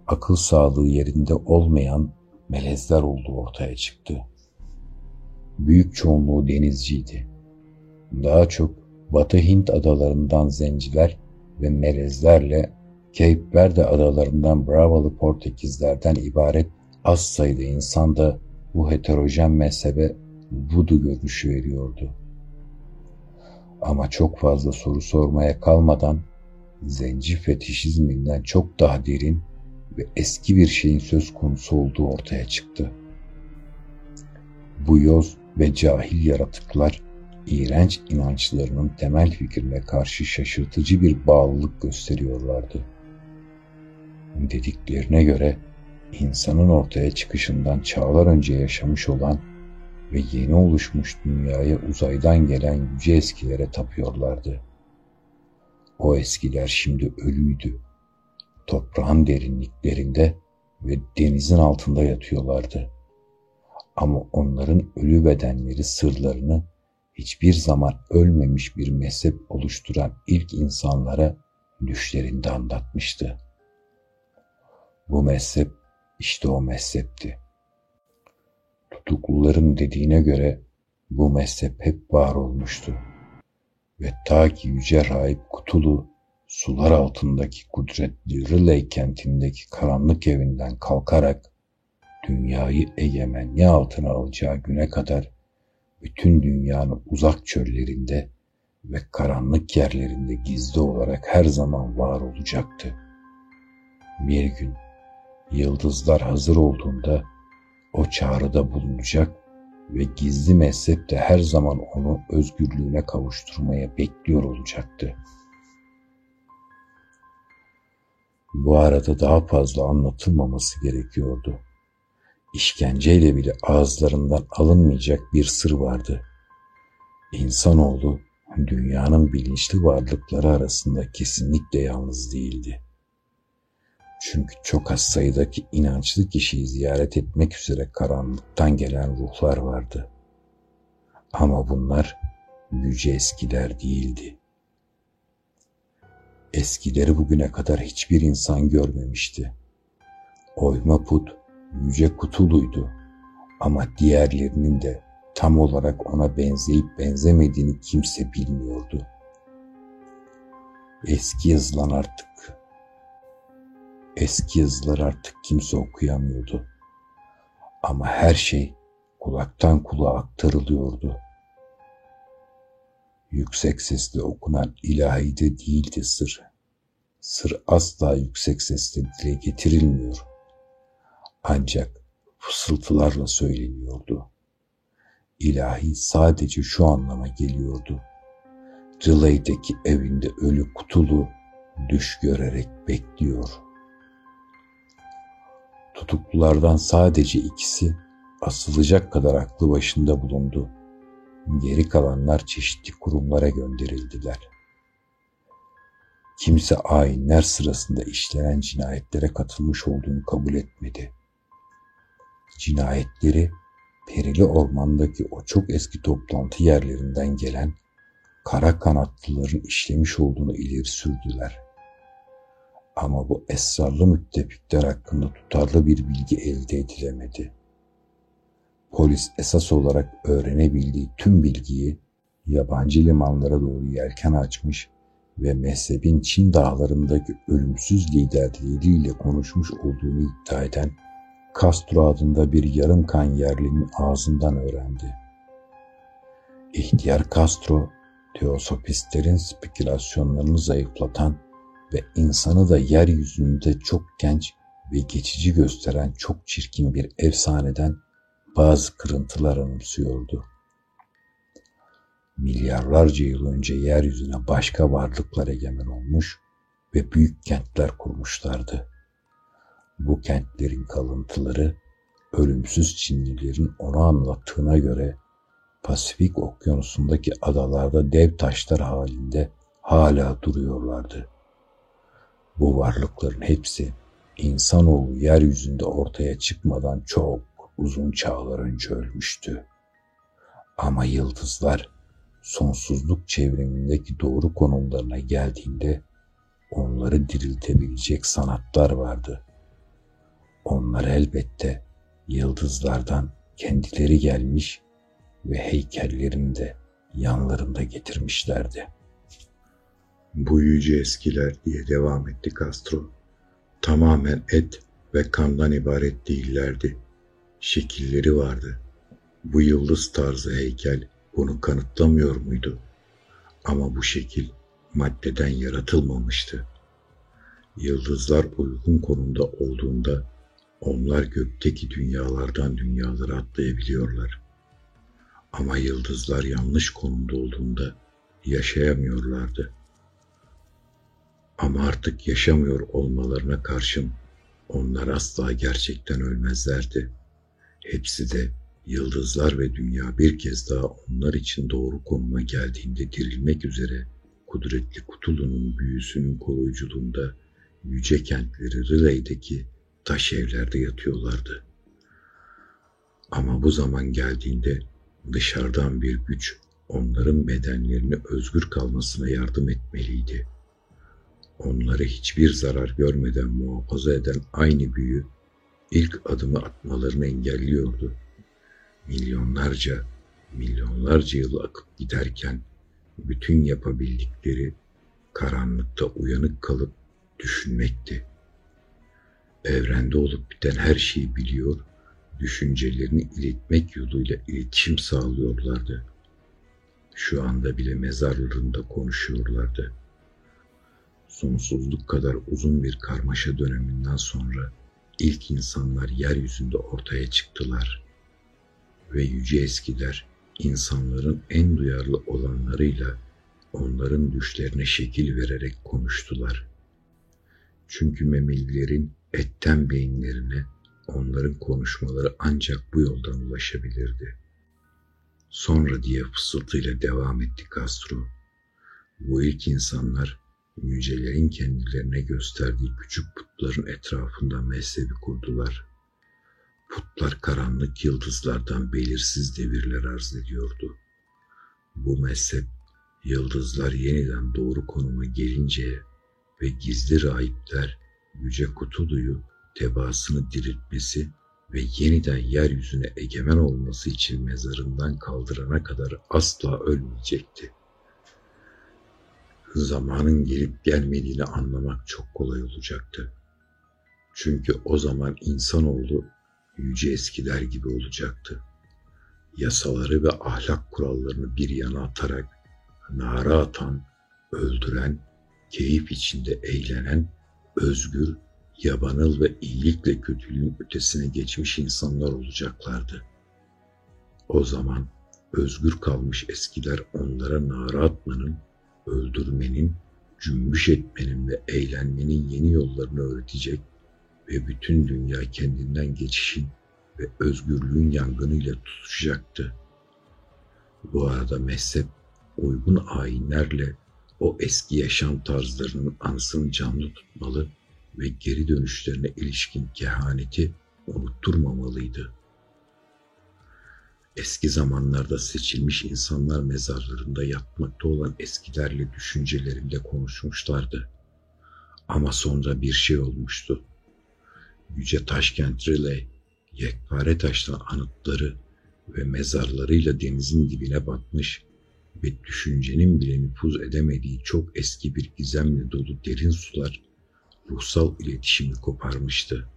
akıl sağlığı yerinde olmayan melezler olduğu ortaya çıktı. Büyük çoğunluğu denizciydi. Daha çok Batı Hint adalarından zenciler ve melezlerle Cape Verde adalarından Bravalı Portekizlerden ibaret az sayıda insan da bu heterojen mezhebe vudu görüşü veriyordu. Ama çok fazla soru sormaya kalmadan zenci fetişizminden çok daha derin ve eski bir şeyin söz konusu olduğu ortaya çıktı. Bu yoz ve cahil yaratıklar iğrenç inançlarının temel fikrine karşı şaşırtıcı bir bağlılık gösteriyorlardı. Dediklerine göre insanın ortaya çıkışından çağlar önce yaşamış olan ve yeni oluşmuş dünyaya uzaydan gelen yüce eskilere tapıyorlardı. O eskiler şimdi ölüydü. Toprağın derinliklerinde ve denizin altında yatıyorlardı. Ama onların ölü bedenleri sırlarını hiçbir zaman ölmemiş bir mezhep oluşturan ilk insanlara düşlerinde anlatmıştı. Bu mezhep işte o mezhepti. Tutukluların dediğine göre bu mezhep hep var olmuştu. Ve ta ki Yüce Rahip Kutulu sular altındaki kudretli Riley kentindeki karanlık evinden kalkarak dünyayı egemenliği altına alacağı güne kadar bütün dünyanın uzak çöllerinde ve karanlık yerlerinde gizli olarak her zaman var olacaktı. Bir gün yıldızlar hazır olduğunda o çağrıda bulunacak ve gizli mezhep de her zaman onu özgürlüğüne kavuşturmaya bekliyor olacaktı. Bu arada daha fazla anlatılmaması gerekiyordu. İşkenceyle bile ağızlarından alınmayacak bir sır vardı. İnsanoğlu dünyanın bilinçli varlıkları arasında kesinlikle yalnız değildi. Çünkü çok az sayıdaki inançlı kişiyi ziyaret etmek üzere karanlıktan gelen ruhlar vardı. Ama bunlar yüce eskiler değildi. Eskileri bugüne kadar hiçbir insan görmemişti. Oyma put yüce kutuluydu ama diğerlerinin de tam olarak ona benzeyip benzemediğini kimse bilmiyordu. Eski yazılan artık Eski yazılar artık kimse okuyamıyordu. Ama her şey kulaktan kulağa aktarılıyordu. Yüksek sesle okunan ilahi de değildi sır. Sır asla yüksek sesle dile getirilmiyor. Ancak fısıltılarla söyleniyordu. İlahi sadece şu anlama geliyordu. Relay'deki evinde ölü kutulu düş görerek bekliyor.'' Tutuklulardan sadece ikisi asılacak kadar aklı başında bulundu. Geri kalanlar çeşitli kurumlara gönderildiler. Kimse ayinler sırasında işlenen cinayetlere katılmış olduğunu kabul etmedi. Cinayetleri Perili Orman'daki o çok eski toplantı yerlerinden gelen kara kanatlıların işlemiş olduğunu ileri sürdüler. Ama bu esrarlı müttefikler hakkında tutarlı bir bilgi elde edilemedi. Polis esas olarak öğrenebildiği tüm bilgiyi yabancı limanlara doğru yelken açmış ve mezhebin Çin dağlarındaki ölümsüz liderleriyle konuşmuş olduğunu iddia eden Castro adında bir yarım kan yerlinin ağzından öğrendi. İhtiyar Castro, teosofistlerin spekülasyonlarını zayıflatan ve insanı da yeryüzünde çok genç ve geçici gösteren çok çirkin bir efsaneden bazı kırıntılar anımsıyordu. Milyarlarca yıl önce yeryüzüne başka varlıklar egemen olmuş ve büyük kentler kurmuşlardı. Bu kentlerin kalıntıları ölümsüz Çinlilerin onu anlattığına göre Pasifik okyanusundaki adalarda dev taşlar halinde hala duruyorlardı. Bu varlıkların hepsi insanoğlu yeryüzünde ortaya çıkmadan çok uzun çağlar önce ölmüştü. Ama yıldızlar sonsuzluk çevrimindeki doğru konumlarına geldiğinde onları diriltebilecek sanatlar vardı. Onlar elbette yıldızlardan kendileri gelmiş ve heykellerini de yanlarında getirmişlerdi. Bu yüce eskiler diye devam etti Castro. Tamamen et ve kandan ibaret değillerdi. Şekilleri vardı. Bu yıldız tarzı heykel bunu kanıtlamıyor muydu? Ama bu şekil maddeden yaratılmamıştı. Yıldızlar uygun konumda olduğunda onlar gökteki dünyalardan dünyalara atlayabiliyorlar. Ama yıldızlar yanlış konumda olduğunda yaşayamıyorlardı. Ama artık yaşamıyor olmalarına karşın onlar asla gerçekten ölmezlerdi. Hepsi de yıldızlar ve dünya bir kez daha onlar için doğru konuma geldiğinde dirilmek üzere kudretli Kutulu'nun büyüsünün koruyuculuğunda yüce kentleri Rile'deki taş evlerde yatıyorlardı. Ama bu zaman geldiğinde dışarıdan bir güç onların bedenlerini özgür kalmasına yardım etmeliydi. Onları hiçbir zarar görmeden muhafaza eden aynı büyü ilk adımı atmalarını engelliyordu. Milyonlarca, milyonlarca yıl akıp giderken bütün yapabildikleri karanlıkta uyanık kalıp düşünmekti. Evrende olup biten her şeyi biliyor, düşüncelerini iletmek yoluyla iletişim sağlıyorlardı. Şu anda bile mezarlarında konuşuyorlardı. Sonsuzluk kadar uzun bir karmaşa döneminden sonra ilk insanlar yeryüzünde ortaya çıktılar. Ve yüce eskiler insanların en duyarlı olanlarıyla onların düşlerine şekil vererek konuştular. Çünkü memelilerin etten beyinlerine onların konuşmaları ancak bu yoldan ulaşabilirdi. Sonra diye fısıltıyla devam etti Castro. Bu ilk insanlar yücelerin kendilerine gösterdiği küçük putların etrafında mezhebi kurdular. Putlar karanlık yıldızlardan belirsiz devirler arz ediyordu. Bu mezhep yıldızlar yeniden doğru konuma gelinceye ve gizli rahipler Yüce Kutulu'yu tebaasını diriltmesi ve yeniden yeryüzüne egemen olması için mezarından kaldırana kadar asla ölmeyecekti. Zamanın gelip gelmediğini anlamak çok kolay olacaktı. Çünkü o zaman insanoğlu yüce eskiler gibi olacaktı. Yasaları ve ahlak kurallarını bir yana atarak nara atan, öldüren, keyif içinde eğlenen, özgür, yabanıl ve iyilikle kötülüğün ötesine geçmiş insanlar olacaklardı. O zaman özgür kalmış eskiler onlara nara atmanın, öldürmenin, cümbüş etmenin ve eğlenmenin yeni yollarını öğretecek ve bütün dünya kendinden geçişin ve özgürlüğün yangınıyla tutuşacaktı. Bu arada mezhep uygun ayinlerle o eski yaşam tarzlarının anısını canlı tutmalı ve geri dönüşlerine ilişkin kehaneti unutturmamalıydı. Eski zamanlarda seçilmiş insanlar mezarlarında yatmakta olan eskilerle düşüncelerinde konuşmuşlardı. Ama sonra bir şey olmuştu. Yüce Taşkent Riley, yekpare taştan anıtları ve mezarlarıyla denizin dibine batmış ve düşüncenin bile nüfuz edemediği çok eski bir gizemle dolu derin sular ruhsal iletişimi koparmıştı.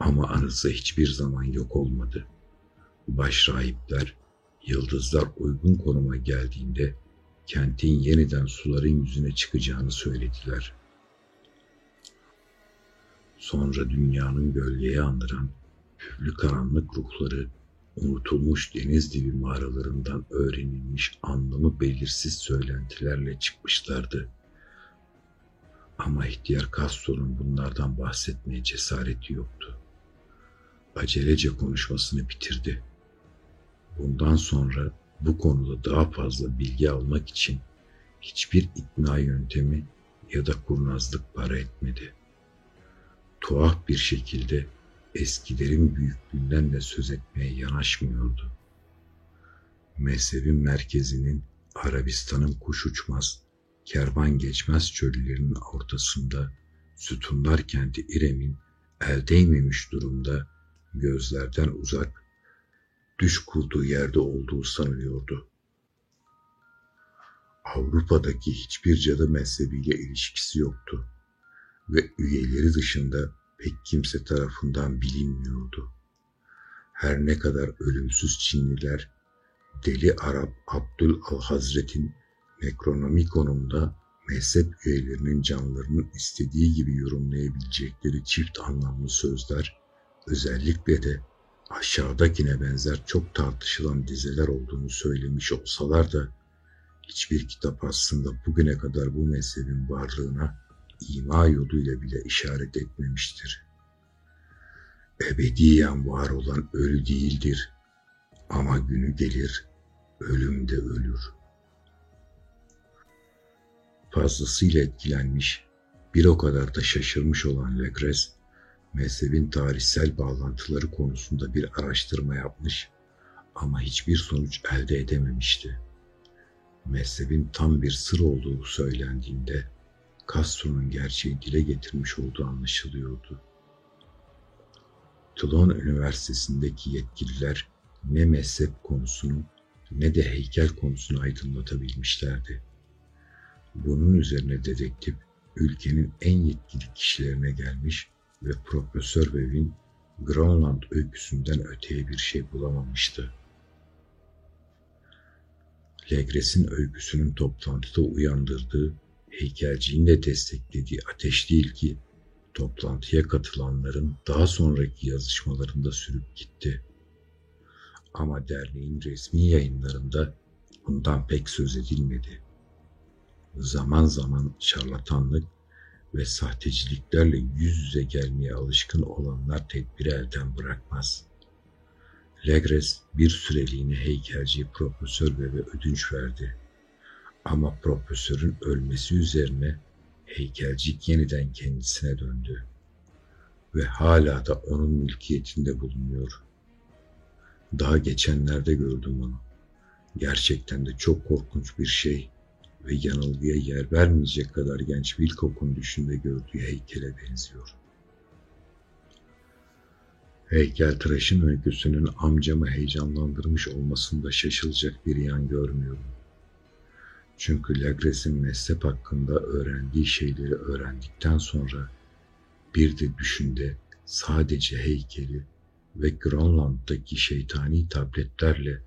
Ama anısı hiçbir zaman yok olmadı. Baş rahipler, yıldızlar uygun konuma geldiğinde kentin yeniden suların yüzüne çıkacağını söylediler. Sonra dünyanın gölgeye andıran püflü karanlık ruhları unutulmuş deniz dibi mağaralarından öğrenilmiş anlamı belirsiz söylentilerle çıkmışlardı. Ama ihtiyar Castro'nun bunlardan bahsetmeye cesareti yoktu. Acelece konuşmasını bitirdi. Bundan sonra bu konuda daha fazla bilgi almak için hiçbir ikna yöntemi ya da kurnazlık para etmedi. Tuhaf bir şekilde eskilerin büyüklüğünden de söz etmeye yanaşmıyordu. Mezhebin merkezinin Arabistan'ın kuş uçmaz, kervan geçmez çöllerinin ortasında sütunlar kenti İrem'in el değmemiş durumda gözlerden uzak düş kurduğu yerde olduğu sanılıyordu. Avrupa'daki hiçbir cadı mezhebiyle ilişkisi yoktu ve üyeleri dışında pek kimse tarafından bilinmiyordu. Her ne kadar ölümsüz Çinliler Deli Arap Abdül Al Hazret'in Necronomicon'unda mezhep üyelerinin canlarının istediği gibi yorumlayabilecekleri çift anlamlı sözler, özellikle de aşağıdakine benzer çok tartışılan dizeler olduğunu söylemiş olsalar da hiçbir kitap aslında bugüne kadar bu mezhebin varlığına ima yoluyla bile işaret etmemiştir. Ebediyen var olan ölü değildir ama günü gelir ölüm de ölür. Fazlasıyla etkilenmiş, bir o kadar da şaşırmış olan Legres, mezhebin tarihsel bağlantıları konusunda bir araştırma yapmış ama hiçbir sonuç elde edememişti. Mezhebin tam bir sır olduğu söylendiğinde Castro'nun gerçeği dile getirmiş olduğu anlaşılıyordu. Toulon Üniversitesi'ndeki yetkililer ne mezhep konusunu ne de heykel konusunu aydınlatabilmişlerdi. Bunun üzerine dedektif ülkenin en yetkili kişilerine gelmiş ve Profesör Web'in Grönland öyküsünden öteye bir şey bulamamıştı. Legres'in öyküsünün toplantıda uyandırdığı, heykelciğin de desteklediği ateşli ilgi, toplantıya katılanların daha sonraki yazışmalarında sürüp gitti. Ama derneğin resmi yayınlarında bundan pek söz edilmedi. Zaman zaman şarlatanlık ve sahteciliklerle yüz yüze gelmeye alışkın olanlar tedbiri elden bırakmaz. Legres bir süreliğine heykelci Profesör Bebe ödünç verdi. Ama profesörün ölmesi üzerine heykelcik yeniden kendisine döndü ve hala da onun mülkiyetinde bulunuyor. Daha geçenlerde gördüm onu. Gerçekten de çok korkunç bir şey ve yanılgıya yer vermeyecek kadar genç Wilcock'un düşünde gördüğü heykele benziyor. Heykel tıraşın öyküsünün amcamı heyecanlandırmış olmasında şaşılacak bir yan görmüyorum. Çünkü Lagres'in mezhep hakkında öğrendiği şeyleri öğrendikten sonra bir de düşünde sadece heykeli ve Grönland'daki şeytani tabletlerle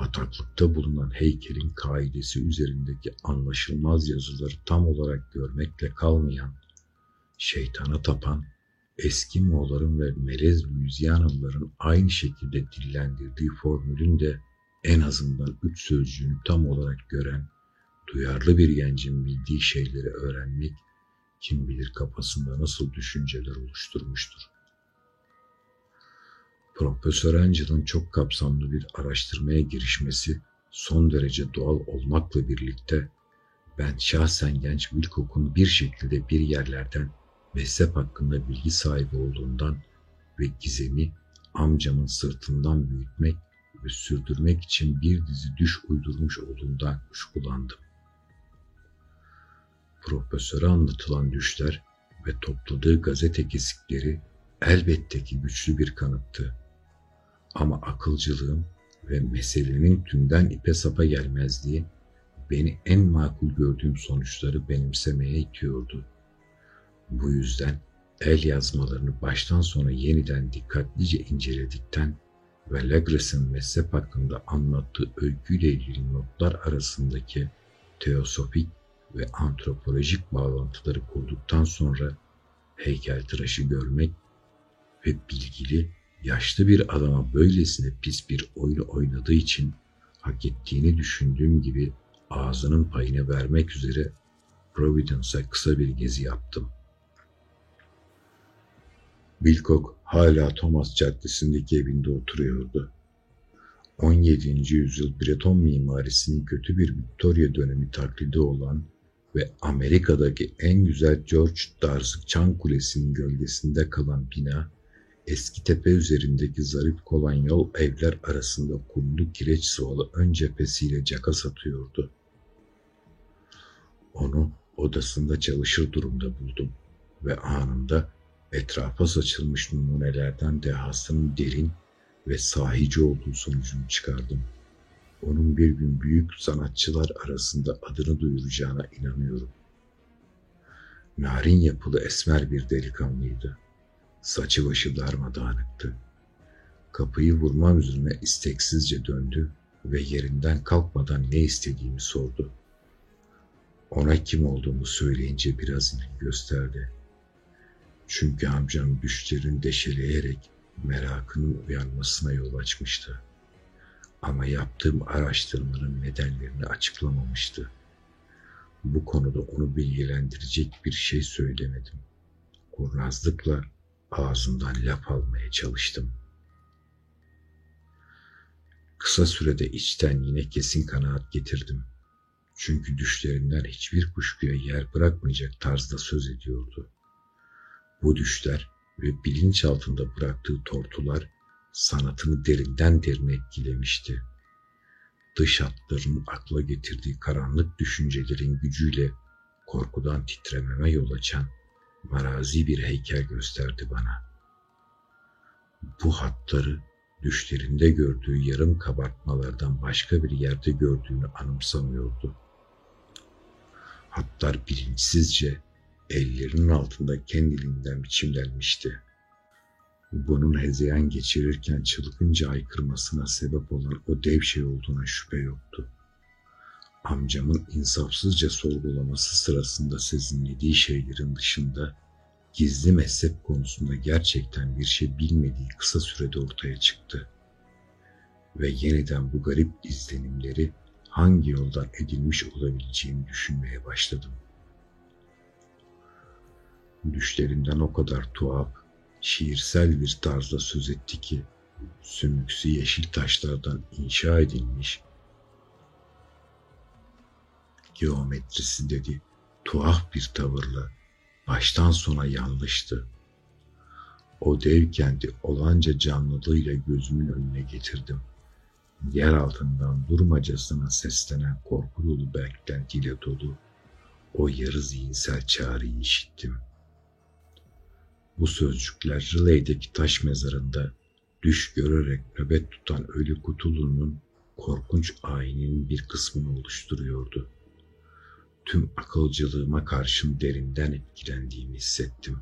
bataklıkta bulunan heykelin kaidesi üzerindeki anlaşılmaz yazıları tam olarak görmekle kalmayan, şeytana tapan, eski Moğolların ve melez Louisianalıların aynı şekilde dillendirdiği formülün de en azından üç sözcüğünü tam olarak gören, duyarlı bir gencin bildiği şeyleri öğrenmek kim bilir kafasında nasıl düşünceler oluşturmuştur. Profesör Angel'ın çok kapsamlı bir araştırmaya girişmesi son derece doğal olmakla birlikte ben şahsen genç Wilcock'un bir şekilde bir yerlerden mezhep hakkında bilgi sahibi olduğundan ve gizemi amcamın sırtından büyütmek ve sürdürmek için bir dizi düş uydurmuş olduğundan kuşkulandım. Profesöre anlatılan düşler ve topladığı gazete kesikleri elbette ki güçlü bir kanıttı. Ama akılcılığım ve meselenin tümden ipe sapa gelmezliği beni en makul gördüğüm sonuçları benimsemeye itiyordu. Bu yüzden el yazmalarını baştan sona yeniden dikkatlice inceledikten ve Legres'in mezhep hakkında anlattığı öyküyle ilgili notlar arasındaki teosofik ve antropolojik bağlantıları kurduktan sonra heykeltıraşı görmek ve bilgili yaşlı bir adama böylesine pis bir oyun oynadığı için hak ettiğini düşündüğüm gibi ağzının payını vermek üzere Providence'a kısa bir gezi yaptım. Wilcock hala Thomas Caddesi'ndeki evinde oturuyordu. 17. yüzyıl Breton mimarisinin kötü bir Victoria dönemi taklidi olan ve Amerika'daki en güzel George tarzı Çan Kulesi'nin gölgesinde kalan bina, eski tepe üzerindeki zarif kolonyal evler arasında kumlu kireç sıvalı ön cephesiyle caka satıyordu. Onu odasında çalışır durumda buldum ve anında etrafa saçılmış numunelerden dehasının derin ve sahici olduğu sonucunu çıkardım. Onun bir gün büyük sanatçılar arasında adını duyuracağına inanıyorum. Narin yapılı esmer bir delikanlıydı. Saçı başı darmadağınıktı. Kapıyı vurmam üzerine isteksizce döndü ve yerinden kalkmadan ne istediğimi sordu. Ona kim olduğumu söyleyince biraz ilgi gösterdi. Çünkü amcam düşlerin deşeleyerek merakının uyanmasına yol açmıştı. Ama yaptığım araştırmanın nedenlerini açıklamamıştı. Bu konuda onu bilgilendirecek bir şey söylemedim. Kurnazlıkla ağzından laf almaya çalıştım. Kısa sürede içten yine kesin kanaat getirdim. Çünkü düşlerinden hiçbir kuşkuya yer bırakmayacak tarzda söz ediyordu. Bu düşler ve bilinç altında bıraktığı tortular sanatını derinden derine etkilemişti. Dış hatlarının akla getirdiği karanlık düşüncelerin gücüyle korkudan titrememe yol açan marazi bir heykel gösterdi bana. Bu hatları düşlerinde gördüğü yarım kabartmalardan başka bir yerde gördüğünü anımsamıyordu. Hatlar bilinçsizce ellerinin altında kendiliğinden biçimlenmişti. Bunun hezeyan geçirirken çılgınca aykırmasına sebep olan o dev şey olduğuna şüphe yoktu. Amcamın insafsızca sorgulaması sırasında sezinlediği şeylerin dışında gizli mezhep konusunda gerçekten bir şey bilmediği kısa sürede ortaya çıktı. Ve yeniden bu garip izlenimleri hangi yoldan edilmiş olabileceğini düşünmeye başladım. Düşlerinden o kadar tuhaf, şiirsel bir tarzda söz etti ki, sümüksü yeşil taşlardan inşa edilmiş, geometrisi dedi, tuhaf bir tavırla, baştan sona yanlıştı. O dev kendi olanca canlılığıyla gözümün önüne getirdim. Yer altından durmacasına seslenen korku dolu beklentiyle dolu o yarı zihinsel çağrıyı işittim. Bu sözcükler Riley'deki taş mezarında düş görerek nöbet tutan ölü kutulunun korkunç ayininin bir kısmını oluşturuyordu. Tüm akılcılığıma karşın derinden etkilendiğimi hissettim.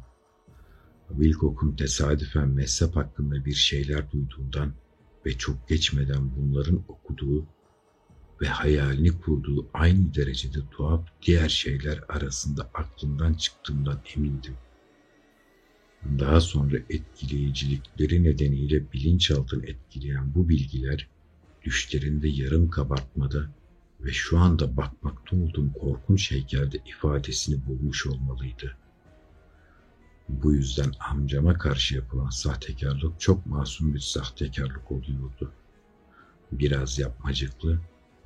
Wilcock'un tesadüfen mezhep hakkında bir şeyler duyduğundan ve çok geçmeden bunların okuduğu ve hayalini kurduğu aynı derecede tuhaf diğer şeyler arasında aklımdan çıktığımdan emindim. Daha sonra etkileyicilikleri nedeniyle bilinçaltını etkileyen bu bilgiler düşlerinde yarım kabartmada ve şu anda bakmakta olduğum korkunç heykelde ifadesini bulmuş olmalıydı. Bu yüzden amcama karşı yapılan sahtekarlık çok masum bir sahtekarlık oluyordu. Biraz yapmacıklı,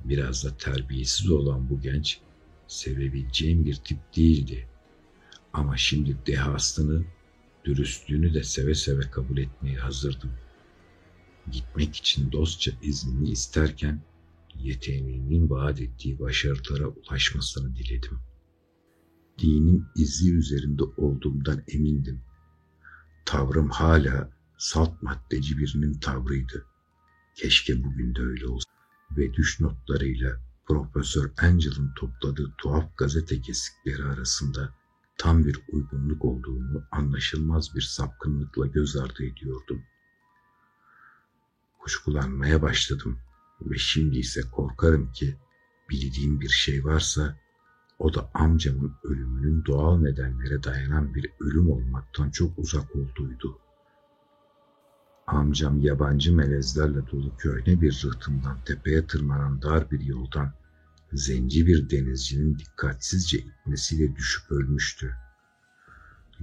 biraz da terbiyesiz olan bu genç sevebileceğim bir tip değildi. Ama şimdi dehasını dürüstlüğünü de seve seve kabul etmeye hazırdım. Gitmek için dostça iznini isterken yeteneğimin vaat ettiği başarılara ulaşmasını diledim. Dinin izi üzerinde olduğumdan emindim. Tavrım hala salt maddeci birinin tavrıydı. Keşke bugün de öyle olsa. Ve düş notlarıyla Profesör Angel'ın topladığı tuhaf gazete kesikleri arasında tam bir uygunluk olduğunu anlaşılmaz bir sapkınlıkla göz ardı ediyordum. Kuşkulanmaya başladım ve şimdi ise korkarım ki bildiğim bir şey varsa o da amcamın ölümünün doğal nedenlere dayanan bir ölüm olmaktan çok uzak olduğuydu. Amcam yabancı melezlerle dolu köhne bir rıhtımdan tepeye tırmanan dar bir yoldan zenci bir denizcinin dikkatsizce itmesiyle düşüp ölmüştü.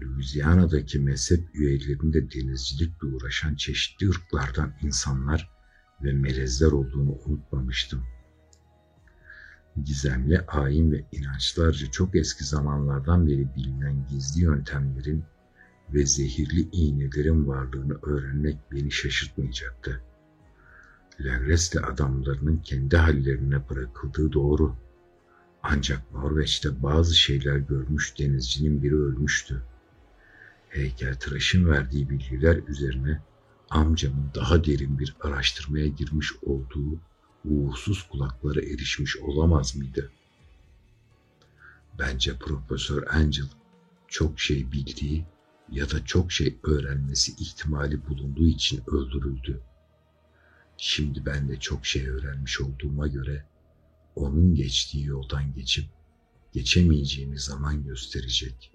Louisiana'daki mezhep üyelerinde denizcilikle uğraşan çeşitli ırklardan insanlar ve melezler olduğunu unutmamıştım. Gizemli ayin ve inançlarca çok eski zamanlardan beri bilinen gizli yöntemlerin ve zehirli iğnelerin varlığını öğrenmek beni şaşırtmayacaktı. Lagres'le adamlarının kendi hallerine bırakıldığı doğru. Ancak Norveç'te bazı şeyler görmüş denizcinin biri ölmüştü. Heykeltıraşın verdiği bilgiler üzerine amcamın daha derin bir araştırmaya girmiş olduğu uğursuz kulaklara erişmiş olamaz mıydı? Bence Profesör Angel çok şey bildiği ya da çok şey öğrenmesi ihtimali bulunduğu için öldürüldü. Şimdi ben de çok şey öğrenmiş olduğuma göre onun geçtiği yoldan geçip geçemeyeceğimi zaman gösterecek.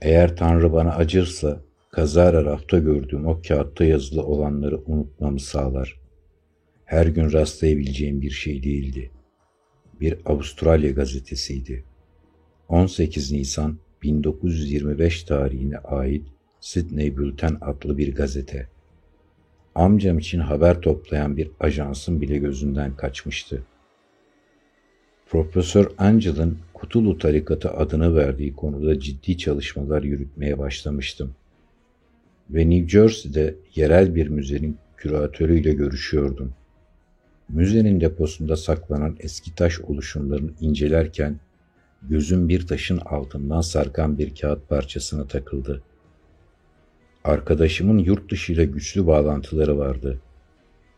Eğer Tanrı bana acırsa kazara rafta gördüğüm o kağıtta yazılı olanları unutmamı sağlar. Her gün rastlayabileceğim bir şey değildi. Bir Avustralya gazetesiydi. 18 Nisan 1925 tarihine ait Sydney Bülten adlı bir gazete. Amcam için haber toplayan bir ajansın bile gözünden kaçmıştı. Profesör Angel'ın Kutulu Tarikatı adını verdiği konuda ciddi çalışmalar yürütmeye başlamıştım. Ve New Jersey'de yerel bir müzenin küratörüyle görüşüyordum. Müzenin deposunda saklanan eski taş oluşumlarını incelerken gözüm bir taşın altından sarkan bir kağıt parçasına takıldı. Arkadaşımın yurt dışıyla güçlü bağlantıları vardı.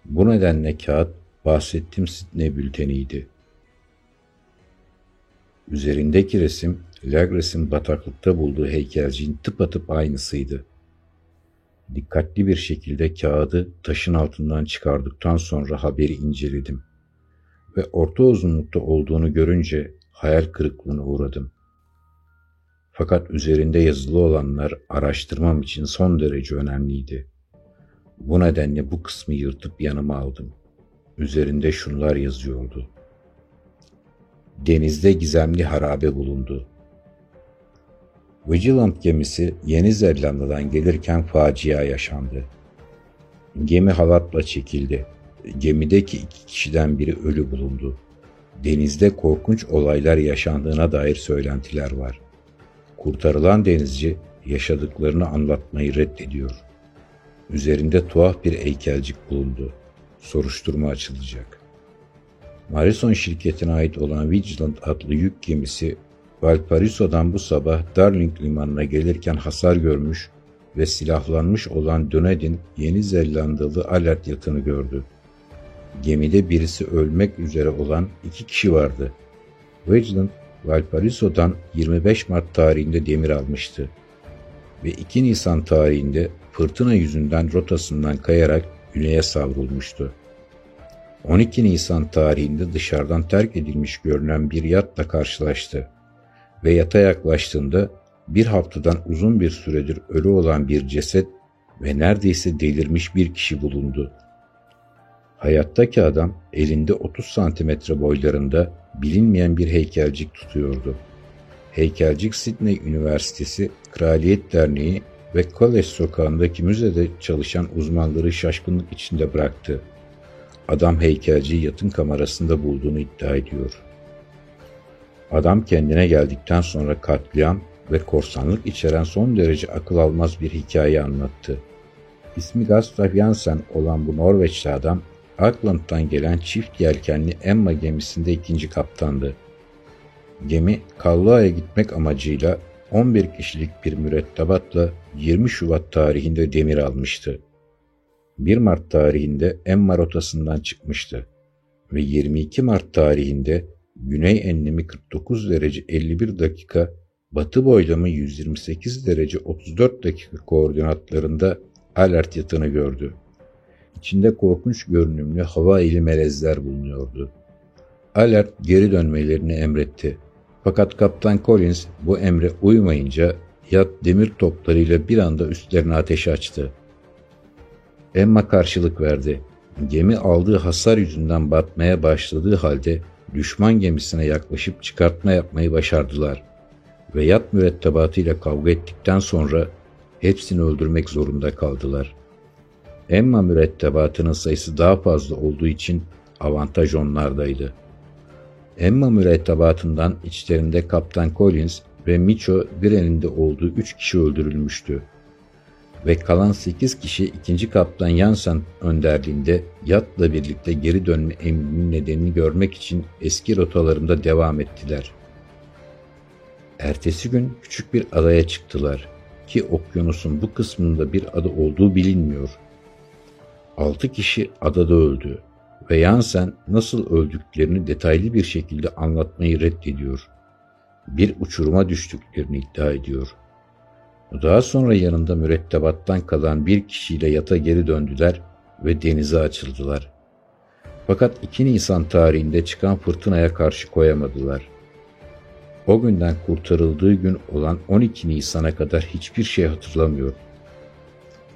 Bu nedenle kağıt bahsettiğim Sydney bülteniydi. Üzerindeki resim Lagres'in bataklıkta bulduğu heykelciğin tıpatıp aynısıydı. Dikkatli bir şekilde kağıdı taşın altından çıkardıktan sonra haberi inceledim ve orta uzunlukta olduğunu görünce hayal kırıklığına uğradım. Fakat üzerinde yazılı olanlar araştırmam için son derece önemliydi. Bu nedenle bu kısmı yırtıp yanıma aldım. Üzerinde şunlar yazıyordu. Denizde gizemli harabe bulundu. Vigilant gemisi Yeni Zelanda'dan gelirken facia yaşandı. Gemi halatla çekildi. Gemideki iki kişiden biri ölü bulundu. Denizde korkunç olaylar yaşandığına dair söylentiler var. Kurtarılan denizci yaşadıklarını anlatmayı reddediyor. Üzerinde tuhaf bir heykelcik bulundu. Soruşturma açılacak. Marison şirketine ait olan Vigilant adlı yük gemisi Valparaiso'dan bu sabah Darling limanına gelirken hasar görmüş ve silahlanmış olan Dunedin Yeni Zelandalı alert yatını gördü. Gemide birisi ölmek üzere olan iki kişi vardı. Vigilant Valparaiso'dan 25 Mart tarihinde demir almıştı ve 2 Nisan tarihinde fırtına yüzünden rotasından kayarak güneye savrulmuştu. 12 Nisan tarihinde dışarıdan terk edilmiş görünen bir yatla karşılaştı ve yata yaklaştığında bir haftadan uzun bir süredir ölü olan bir ceset ve neredeyse delirmiş bir kişi bulundu. Hayattaki adam elinde 30 santimetre boylarında bilinmeyen bir heykelcik tutuyordu. Heykelcik Sydney Üniversitesi Kraliyet Derneği ve College sokağındaki müzede çalışan uzmanları şaşkınlık içinde bıraktı. Adam heykelciyi yatın kamerasında bulduğunu iddia ediyor. Adam kendine geldikten sonra katliam ve korsanlık içeren son derece akıl almaz bir hikaye anlattı. İsmi Gustav Jansen olan bu Norveçli adam Auckland'dan gelen çift yelkenli Emma gemisinde ikinci kaptandı. Gemi Kallua'ya gitmek amacıyla 11 kişilik bir mürettebatla 20 Şubat tarihinde demir almıştı. 1 Mart tarihinde Emma rotasından çıkmıştı ve 22 Mart tarihinde güney enlemi 49 derece 51 dakika, batı boylamı 128 derece 34 dakika koordinatlarında alert yatını gördü. İçinde korkunç görünümlü hava ili melezler bulunuyordu. Alert geri dönmelerini emretti. Fakat Kaptan Collins bu emre uymayınca yat demir toplarıyla bir anda üstlerine ateş açtı. Emma karşılık verdi gemi aldığı hasar yüzünden batmaya başladığı halde düşman gemisine yaklaşıp çıkartma yapmayı başardılar ve yat mürettebatıyla kavga ettikten sonra hepsini öldürmek zorunda kaldılar. Emma mürettebatının sayısı daha fazla olduğu için avantaj onlardaydı. Emma mürettebatından içlerinde Kaptan Collins ve Micho Gren'in olduğu üç kişi öldürülmüştü. Ve kalan sekiz kişi ikinci kaptan Yansen önderliğinde yatla birlikte geri dönme emrinin nedenini görmek için eski rotalarında devam ettiler. Ertesi gün küçük bir adaya çıktılar ki okyanusun bu kısmında bir ada olduğu bilinmiyor. Altı kişi adada öldü ve Yansen nasıl öldüklerini detaylı bir şekilde anlatmayı reddediyor. Bir uçuruma düştüklerini iddia ediyor. Daha sonra yanında mürettebattan kalan bir kişiyle yata geri döndüler ve denize açıldılar. Fakat 2 Nisan tarihinde çıkan fırtınaya karşı koyamadılar. O günden kurtarıldığı gün olan 12 Nisan'a kadar hiçbir şey hatırlamıyor.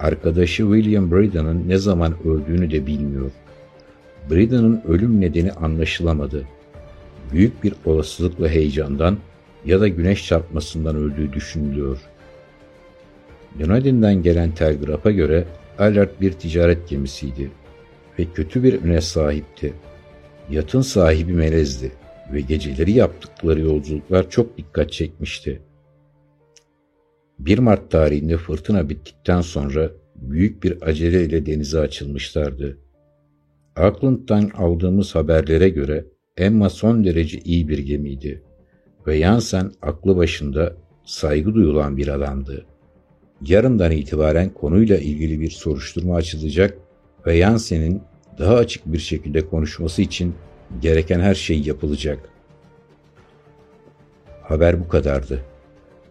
Arkadaşı William Braden'ın ne zaman öldüğünü de bilmiyor. Braden'ın ölüm nedeni anlaşılamadı. Büyük bir olasılıkla heyecandan ya da güneş çarpmasından öldüğü düşünülüyor. Dunedin'den gelen telgrafa göre Allard bir ticaret gemisiydi ve kötü bir üne sahipti. Yatın sahibi melezdi ve geceleri yaptıkları yolculuklar çok dikkat çekmişti. 1 Mart tarihinde fırtına bittikten sonra büyük bir aceleyle denize açılmışlardı. Auckland'dan aldığımız haberlere göre Emma son derece iyi bir gemiydi ve Yansen aklı başında saygı duyulan bir adamdı. Yarından itibaren konuyla ilgili bir soruşturma açılacak ve Yansen'in daha açık bir şekilde konuşması için gereken her şey yapılacak. Haber bu kadardı.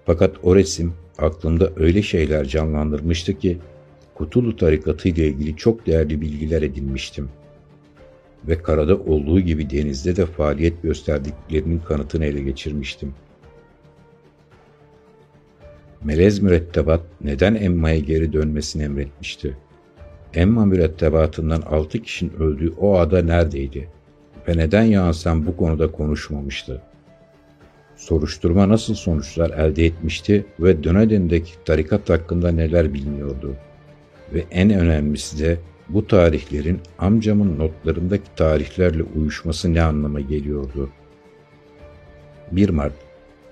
Fakat o resim aklımda öyle şeyler canlandırmıştı ki Kutulu tarikatı ile ilgili çok değerli bilgiler edinmiştim. Ve karada olduğu gibi denizde de faaliyet gösterdiklerinin kanıtını ele geçirmiştim. Melez mürettebat neden Emma'ya geri dönmesini emretmişti? Emma mürettebatından altı kişinin öldüğü o ada neredeydi? Ve neden Yansen bu konuda konuşmamıştı? Soruşturma nasıl sonuçlar elde etmişti ve Döneden'deki tarikat hakkında neler biliniyordu? Ve en önemlisi de bu tarihlerin amcamın notlarındaki tarihlerle uyuşması ne anlama geliyordu? 1 Mart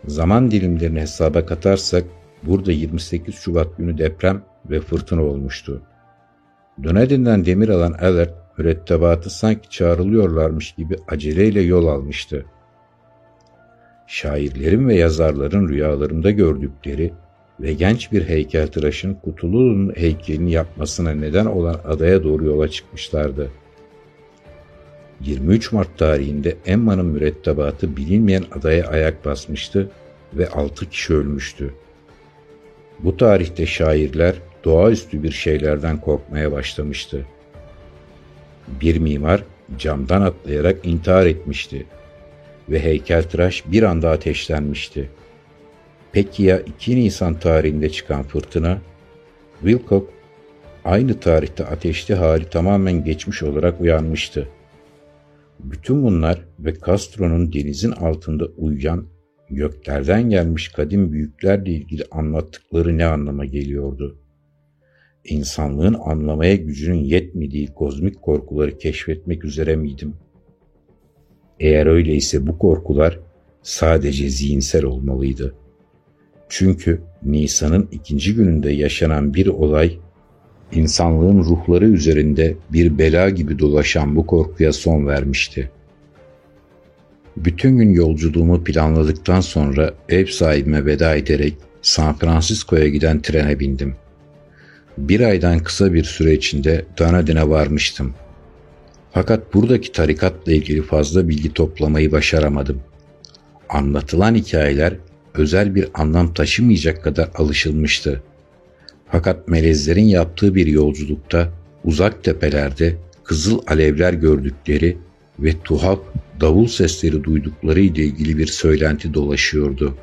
Zaman dilimlerini hesaba katarsak burada 28 Şubat günü deprem ve fırtına olmuştu. Dönedin'den demir alan Alert mürettebatı sanki çağrılıyorlarmış gibi aceleyle yol almıştı. Şairlerin ve yazarların rüyalarında gördükleri ve genç bir heykeltıraşın Kutulu'nun heykelini yapmasına neden olan adaya doğru yola çıkmışlardı. 23 Mart tarihinde Emma'nın mürettebatı bilinmeyen adaya ayak basmıştı ve 6 kişi ölmüştü. Bu tarihte şairler doğaüstü bir şeylerden korkmaya başlamıştı. Bir mimar camdan atlayarak intihar etmişti ve heykeltıraş bir anda ateşlenmişti. Peki ya 2 Nisan tarihinde çıkan fırtına? Wilcock aynı tarihte ateşli hali tamamen geçmiş olarak uyanmıştı. Bütün bunlar ve Castro'nun denizin altında uyuyan göklerden gelmiş kadim büyüklerle ilgili anlattıkları ne anlama geliyordu? İnsanlığın anlamaya gücünün yetmediği kozmik korkuları keşfetmek üzere miydim? Eğer öyleyse bu korkular sadece zihinsel olmalıydı. Çünkü Nisan'ın ikinci gününde yaşanan bir olay, insanlığın ruhları üzerinde bir bela gibi dolaşan bu korkuya son vermişti. Bütün gün yolculuğumu planladıktan sonra ev sahibime veda ederek San Francisco'ya giden trene bindim. Bir aydan kısa bir süre içinde Dunedin'e varmıştım. Fakat buradaki tarikatla ilgili fazla bilgi toplamayı başaramadım. Anlatılan hikayeler özel bir anlam taşımayacak kadar alışılmıştı. Fakat melezlerin yaptığı bir yolculukta uzak tepelerde kızıl alevler gördükleri ve tuhaf davul sesleri duydukları ile ilgili bir söylenti dolaşıyordu.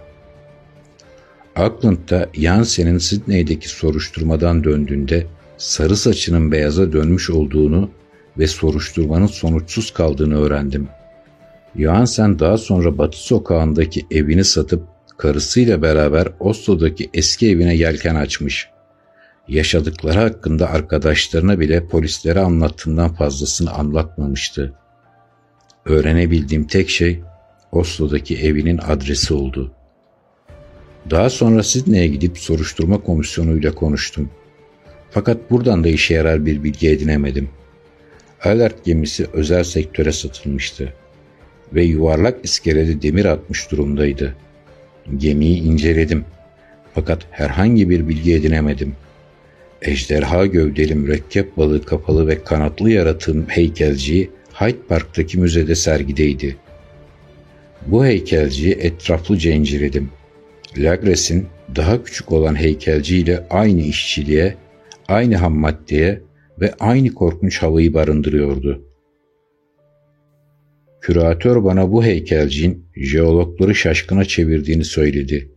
Auckland'da Jansen'in Sydney'deki soruşturmadan döndüğünde sarı saçının beyaza dönmüş olduğunu ve soruşturmanın sonuçsuz kaldığını öğrendim. Johansen daha sonra Batı sokağındaki evini satıp karısıyla beraber Oslo'daki eski evine yelken açmış. Yaşadıkları hakkında arkadaşlarına bile polislere anlattığından fazlasını anlatmamıştı. Öğrenebildiğim tek şey Oslo'daki evinin adresi oldu. Daha sonra Sidney'e gidip soruşturma komisyonuyla konuştum. Fakat buradan da işe yarar bir bilgi edinemedim. Alert gemisi özel sektöre satılmıştı ve yuvarlak iskelede demir atmış durumdaydı. Gemiyi inceledim fakat herhangi bir bilgi edinemedim. Ejderha gövdeli mürekkep balığı kapalı ve kanatlı yaratığın heykelciyi Hyde Park'taki müzede sergideydi. Bu heykelciyi etraflıca inceledim. Lagres'in daha küçük olan heykelciyle aynı işçiliğe, aynı ham maddeye ve aynı korkunç havayı barındırıyordu. Küratör bana bu heykelciğin jeologları şaşkına çevirdiğini söyledi.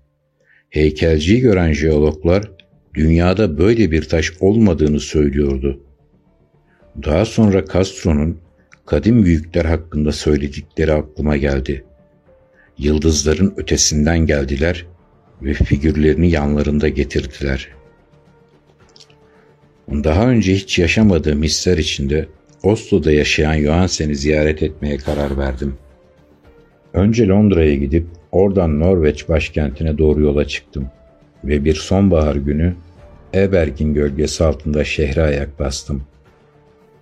Heykelciyi gören jeologlar dünyada böyle bir taş olmadığını söylüyordu. Daha sonra Castro'nun kadim büyükler hakkında söyledikleri aklıma geldi. Yıldızların ötesinden geldiler ve figürlerini yanlarında getirdiler. Daha önce hiç yaşamadığım hisler içinde Oslo'da yaşayan Johansen'i ziyaret etmeye karar verdim. Önce Londra'ya gidip oradan Norveç başkentine doğru yola çıktım ve bir sonbahar günü Eberg'in gölgesi altında şehre ayak bastım.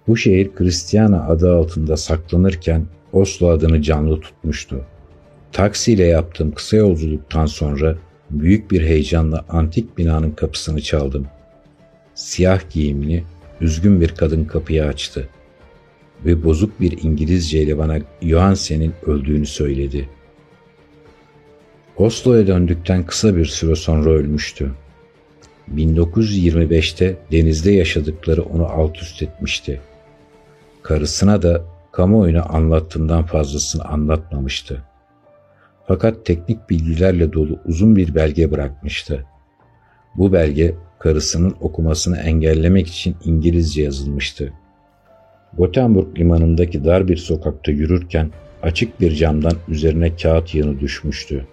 Bu şehir Christiana adı altında saklanırken Oslo adını canlı tutmuştu. Taksiyle yaptığım kısa yolculuktan sonra büyük bir heyecanla antik binanın kapısını çaldım. Siyah giyimli, üzgün bir kadın kapıyı açtı ve bozuk bir İngilizce ile bana Johansen'in öldüğünü söyledi. Oslo'ya döndükten kısa bir süre sonra ölmüştü. 1925'te denizde yaşadıkları onu alt üst etmişti. Karısına da kamuoyuna anlattığından fazlasını anlatmamıştı. Fakat teknik bilgilerle dolu uzun bir belge bırakmıştı. Bu belge karısının okumasını engellemek için İngilizce yazılmıştı. Gothenburg limanındaki dar bir sokakta yürürken açık bir camdan üzerine kağıt yığını düşmüştü.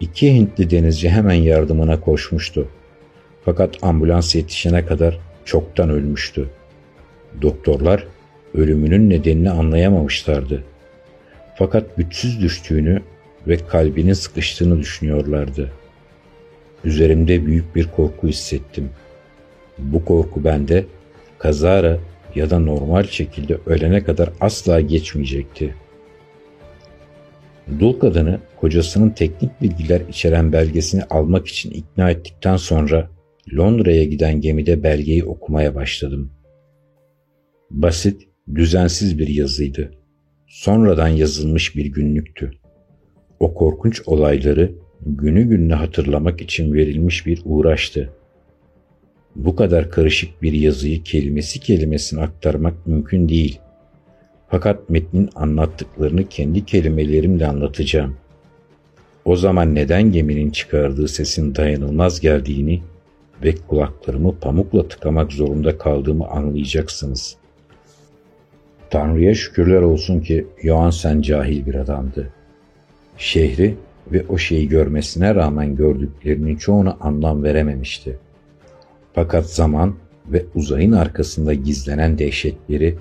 İki Hintli denizci hemen yardımına koşmuştu. Fakat ambulans yetişene kadar çoktan ölmüştü. Doktorlar ölümünün nedenini anlayamamışlardı. Fakat güçsüz düştüğünü ve kalbinin sıkıştığını düşünüyorlardı. Üzerimde büyük bir korku hissettim. Bu korku bende kazara ya da normal şekilde ölene kadar asla geçmeyecekti. Dul kadını kocasının teknik bilgiler içeren belgesini almak için ikna ettikten sonra Londra'ya giden gemide belgeyi okumaya başladım. Basit, düzensiz bir yazıydı. Sonradan yazılmış bir günlüktü. O korkunç olayları günü gününe hatırlamak için verilmiş bir uğraştı. Bu kadar karışık bir yazıyı kelimesi kelimesine aktarmak mümkün değil. Fakat metnin anlattıklarını kendi kelimelerimle anlatacağım. O zaman neden geminin çıkardığı sesin dayanılmaz geldiğini ve kulaklarımı pamukla tıkamak zorunda kaldığımı anlayacaksınız. Tanrı'ya şükürler olsun ki Johansen cahil bir adamdı. Şehri ve o şeyi görmesine rağmen gördüklerinin çoğuna anlam verememişti. Fakat zaman ve uzayın arkasında gizlenen dehşetleri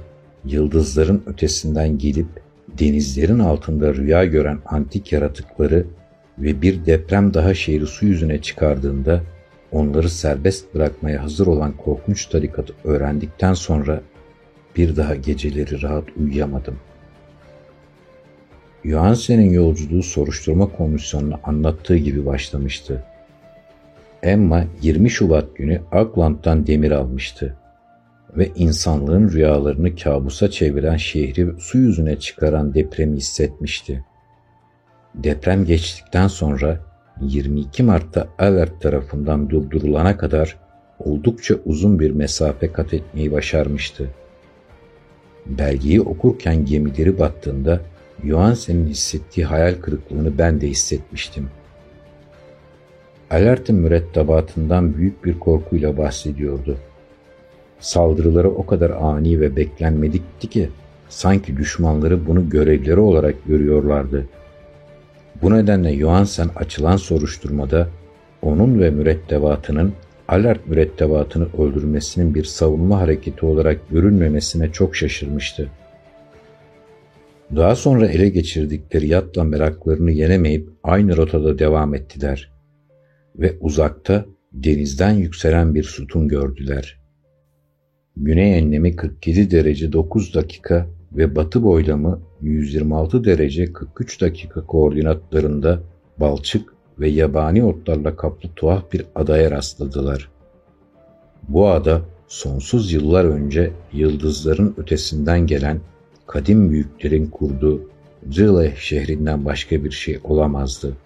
yıldızların ötesinden gelip denizlerin altında rüya gören antik yaratıkları ve bir deprem daha şehri su yüzüne çıkardığında onları serbest bırakmaya hazır olan korkunç tarikatı öğrendikten sonra bir daha geceleri rahat uyuyamadım. Johansen'in yolculuğu soruşturma komisyonuna anlattığı gibi başlamıştı. Emma 20 Şubat günü Auckland'dan demir almıştı ve insanlığın rüyalarını kabusa çeviren şehri su yüzüne çıkaran depremi hissetmişti. Deprem geçtikten sonra 22 Mart'ta Alert tarafından durdurulana kadar oldukça uzun bir mesafe kat etmeyi başarmıştı. Belgeyi okurken gemileri battığında Johansen'in hissettiği hayal kırıklığını ben de hissetmiştim. Alert'in mürettebatından büyük bir korkuyla bahsediyordu. Saldırıları o kadar ani ve beklenmedikti ki sanki düşmanları bunu görevleri olarak görüyorlardı. Bu nedenle Johansen açılan soruşturmada onun ve mürettebatının Alert mürettebatını öldürmesinin bir savunma hareketi olarak görünmemesine çok şaşırmıştı. Daha sonra ele geçirdikleri yatla meraklarını yenemeyip aynı rotada devam ettiler ve uzakta denizden yükselen bir sütun gördüler. Güney enlemi 47 derece 9 dakika ve batı boylamı 126 derece 43 dakika koordinatlarında balçık ve yabani otlarla kaplı tuhaf bir adaya rastladılar. Bu ada sonsuz yıllar önce yıldızların ötesinden gelen kadim büyüklerin kurduğu Zileh şehrinden başka bir şey olamazdı.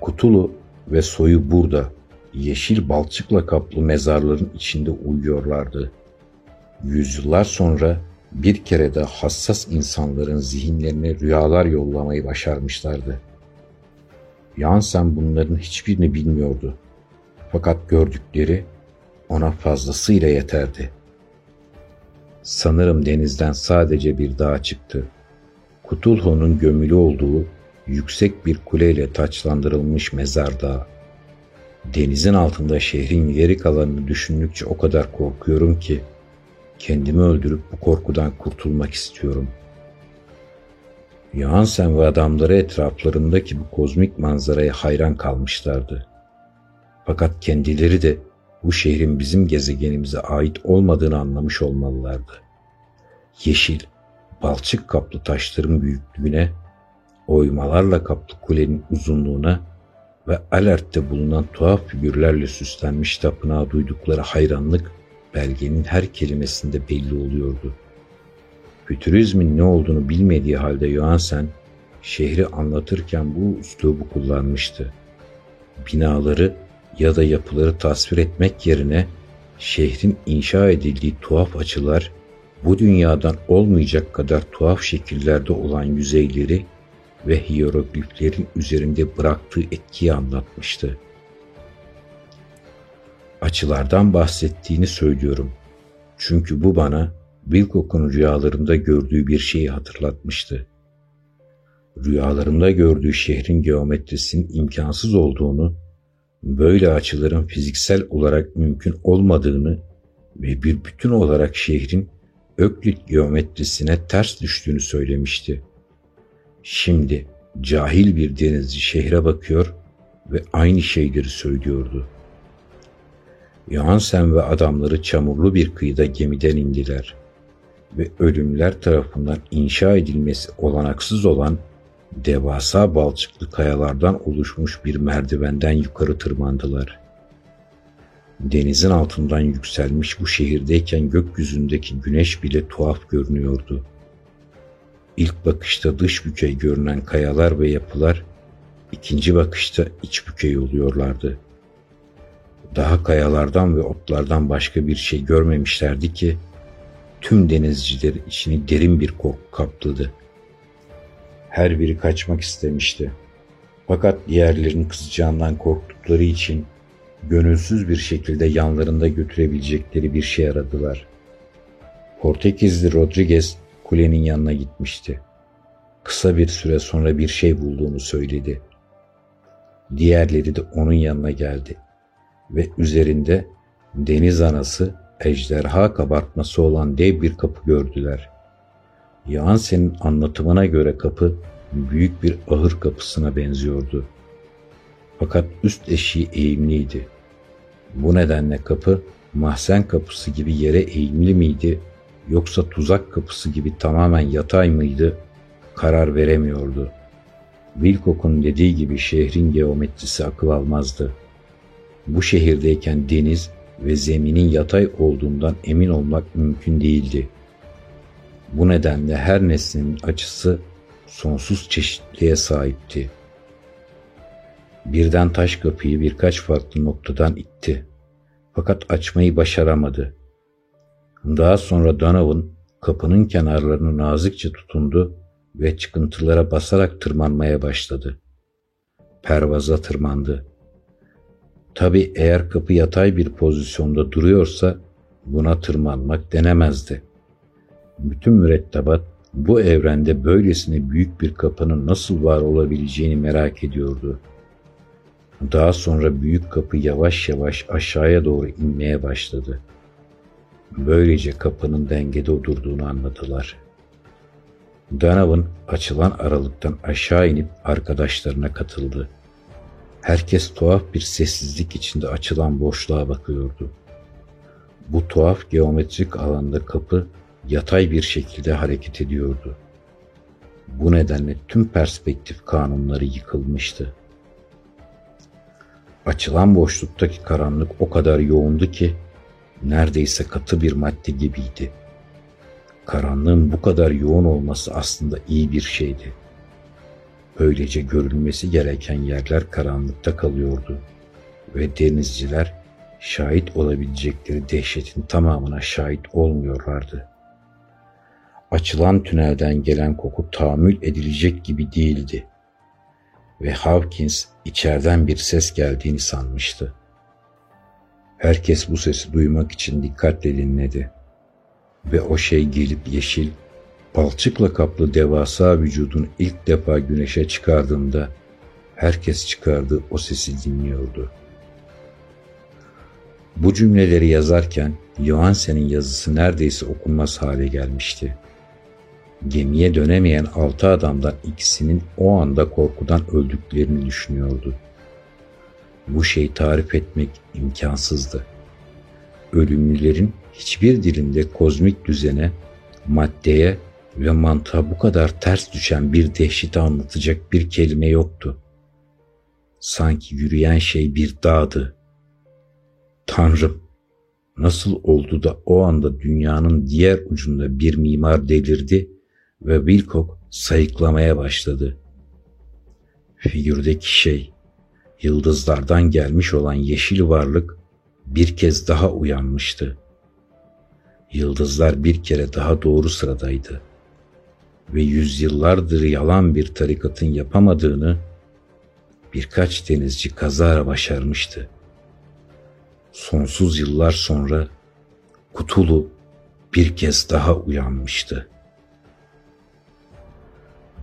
Kutulu ve soyu burada, yeşil balçıkla kaplı mezarların içinde uyuyorlardı. Yüzyıllar sonra bir kere de hassas insanların zihinlerine rüyalar yollamayı başarmışlardı. Yansen bunların hiçbirini bilmiyordu. Fakat gördükleri ona fazlasıyla yeterdi. Sanırım denizden sadece bir dağ çıktı. Kutulho'nun gömülü olduğu yüksek bir kuleyle taçlandırılmış mezar dağı. Denizin altında şehrin geri kalanını düşündükçe o kadar korkuyorum ki kendimi öldürüp bu korkudan kurtulmak istiyorum. Johansen ve adamları etraflarındaki bu kozmik manzaraya hayran kalmışlardı. Fakat kendileri de bu şehrin bizim gezegenimize ait olmadığını anlamış olmalılardı. Yeşil, balçık kaplı taşların büyüklüğüne, oymalarla kaplı kulenin uzunluğuna ve alerte bulunan tuhaf figürlerle süslenmiş tapınağa duydukları hayranlık belgenin her kelimesinde belli oluyordu. Fütürizmin ne olduğunu bilmediği halde Johansen şehri anlatırken bu üslubu kullanmıştı. Binaları ya da yapıları tasvir etmek yerine şehrin inşa edildiği tuhaf açılar, bu dünyadan olmayacak kadar tuhaf şekillerde olan yüzeyleri ve hierogliflerin üzerinde bıraktığı etkiyi anlatmıştı. Açılardan bahsettiğini söylüyorum. Çünkü bu bana Wilcock'un rüyalarında gördüğü bir şeyi hatırlatmıştı. Rüyalarında gördüğü şehrin geometrisinin imkansız olduğunu böyle açıların fiziksel olarak mümkün olmadığını ve bir bütün olarak şehrin Öklit geometrisine ters düştüğünü söylemişti. Şimdi cahil bir denizci şehre bakıyor ve aynı şeyleri söylüyordu. Johansen ve adamları çamurlu bir kıyıda gemiden indiler ve ölümler tarafından inşa edilmesi olanaksız olan devasa balçıklı kayalardan oluşmuş bir merdivenden yukarı tırmandılar. Denizin altından yükselmiş bu şehirdeyken gökyüzündeki güneş bile tuhaf görünüyordu. İlk bakışta dış bükey görünen kayalar ve yapılar, ikinci bakışta iç bükey oluyorlardı. Daha kayalardan ve otlardan başka bir şey görmemişlerdi ki, tüm denizcileri içini derin bir korku kapladı.'' Her biri kaçmak istemişti. Fakat diğerlerinin kızacağından korktukları için gönülsüz bir şekilde yanlarında götürebilecekleri bir şey aradılar. Portekizli Rodriguez kulenin yanına gitmişti. Kısa bir süre sonra bir şey bulduğunu söyledi. Diğerleri de onun yanına geldi ve üzerinde deniz anası ejderha kabartması olan dev bir kapı gördüler. Yahansen'in anlatımına göre kapı büyük bir ahır kapısına benziyordu. Fakat üst eşiği eğimliydi. Bu nedenle kapı mahzen kapısı gibi yere eğimli miydi yoksa tuzak kapısı gibi tamamen yatay mıydı karar veremiyordu. Wilcock'un dediği gibi şehrin geometrisi akıl almazdı. Bu şehirdeyken deniz ve zeminin yatay olduğundan emin olmak mümkün değildi. Bu nedenle her neslin açısı sonsuz çeşitliliğe sahipti. Birden taş kapıyı birkaç farklı noktadan itti. Fakat açmayı başaramadı. Daha sonra Donovan kapının kenarlarını nazikçe tutundu ve çıkıntılara basarak tırmanmaya başladı. Pervaza tırmandı. Tabi eğer kapı yatay bir pozisyonda duruyorsa buna tırmanmak denemezdi. Bütün mürettebat bu evrende böylesine büyük bir kapının nasıl var olabileceğini merak ediyordu. Daha sonra büyük kapı yavaş yavaş aşağıya doğru inmeye başladı. Böylece kapının dengede oturduğunu anladılar. Donovan açılan aralıktan aşağı inip arkadaşlarına katıldı. Herkes tuhaf bir sessizlik içinde açılan boşluğa bakıyordu. Bu tuhaf geometrik alanda kapı yatay bir şekilde hareket ediyordu. Bu nedenle tüm perspektif kanunları yıkılmıştı. Açılan boşluktaki karanlık o kadar yoğundu ki neredeyse katı bir madde gibiydi. Karanlığın bu kadar yoğun olması aslında iyi bir şeydi. Böylece görülmesi gereken yerler karanlıkta kalıyordu ve denizciler şahit olabilecekleri dehşetin tamamına şahit olmuyorlardı. Açılan tünelden gelen koku tahammül edilecek gibi değildi ve Hawkins içeriden bir ses geldiğini sanmıştı. Herkes bu sesi duymak için dikkatle dinledi ve o şey gelip yeşil, balçıkla kaplı devasa vücudun ilk defa güneşe çıkardığında herkes çıkardığı o sesi dinliyordu. Bu cümleleri yazarken Johansen'in yazısı neredeyse okunmaz hale gelmişti. Gemiye dönemeyen altı adamdan ikisinin o anda korkudan öldüklerini düşünüyordu. Bu şeyi tarif etmek imkansızdı. Ölümlülerin hiçbir dilinde kozmik düzene, maddeye ve mantığa bu kadar ters düşen bir dehşeti anlatacak bir kelime yoktu. Sanki yürüyen şey bir dağdı. Tanrım, nasıl oldu da o anda dünyanın diğer ucunda bir mimar delirdi ve Wilcock sayıklamaya başladı. Figürdeki şey, yıldızlardan gelmiş olan yeşil varlık bir kez daha uyanmıştı. Yıldızlar bir kere daha doğru sıradaydı ve yüzyıllardır yalan bir tarikatın yapamadığını birkaç denizci kazara başarmıştı. Sonsuz yıllar sonra Kutulu bir kez daha uyanmıştı.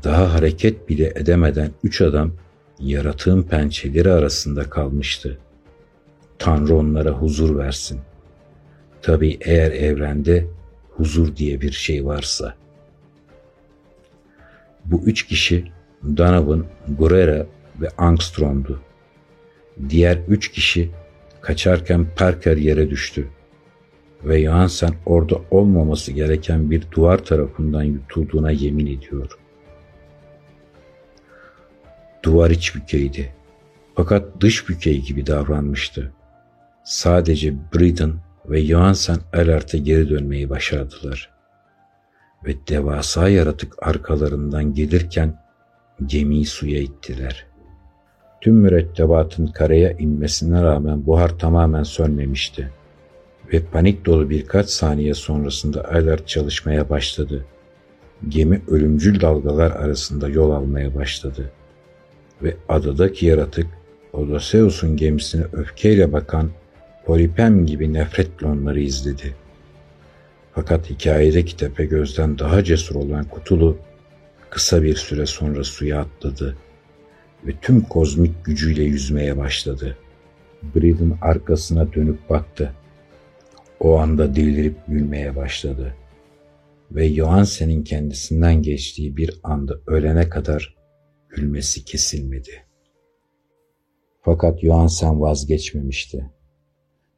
Daha hareket bile edemeden üç adam yaratığın pençeleri arasında kalmıştı. Tanrı onlara huzur versin. Tabi eğer evrende huzur diye bir şey varsa. Bu üç kişi Donovan, Guerrera ve Armstrong'du. Diğer üç kişi kaçarken Parker yere düştü ve Johansen orada olmaması gereken bir duvar tarafından yutulduğuna yemin ediyor. Duvar iç bükeydi. Fakat dış bükey gibi davranmıştı. Sadece Bridon ve Johansen Alert'e geri dönmeyi başardılar. Ve devasa yaratık arkalarından gelirken gemiyi suya ittiler. Tüm mürettebatın karaya inmesine rağmen buhar tamamen sönmemişti. Ve panik dolu birkaç saniye sonrasında Alert çalışmaya başladı. Gemi ölümcül dalgalar arasında yol almaya başladı.'' ve adadaki yaratık Odysseus'un gemisine öfkeyle bakan Polipem gibi nefretle onları izledi. Fakat hikayedeki tepe gözden daha cesur olan Kutulu kısa bir süre sonra suya atladı ve tüm kozmik gücüyle yüzmeye başladı. Bridon arkasına dönüp baktı. O anda delirip gülmeye başladı. Ve Johansen'in kendisinden geçtiği bir anda ölene kadar gülmesi kesilmedi. Fakat Johansen vazgeçmemişti.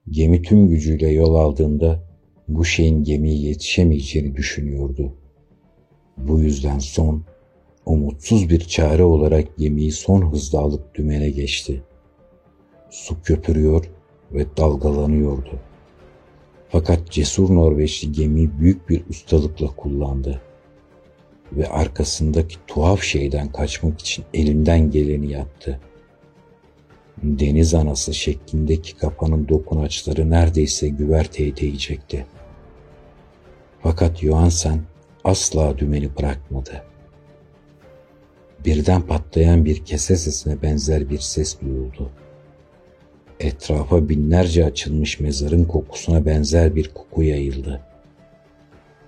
Gemi tüm gücüyle yol aldığında bu şeyin gemiye yetişemeyeceğini düşünüyordu. Bu yüzden son, umutsuz bir çare olarak gemiyi son hızla alıp dümene geçti. Su köpürüyor ve dalgalanıyordu. Fakat cesur Norveçli gemiyi büyük bir ustalıkla kullandı ve arkasındaki tuhaf şeyden kaçmak için elinden geleni yaptı. Deniz anası şeklindeki kapanın dokunaçları neredeyse güverteye değecekti. Fakat Johansen asla dümeni bırakmadı. Birden patlayan bir kese sesine benzer bir ses duyuldu. etrafa binlerce açılmış mezarın kokusuna benzer bir koku yayıldı.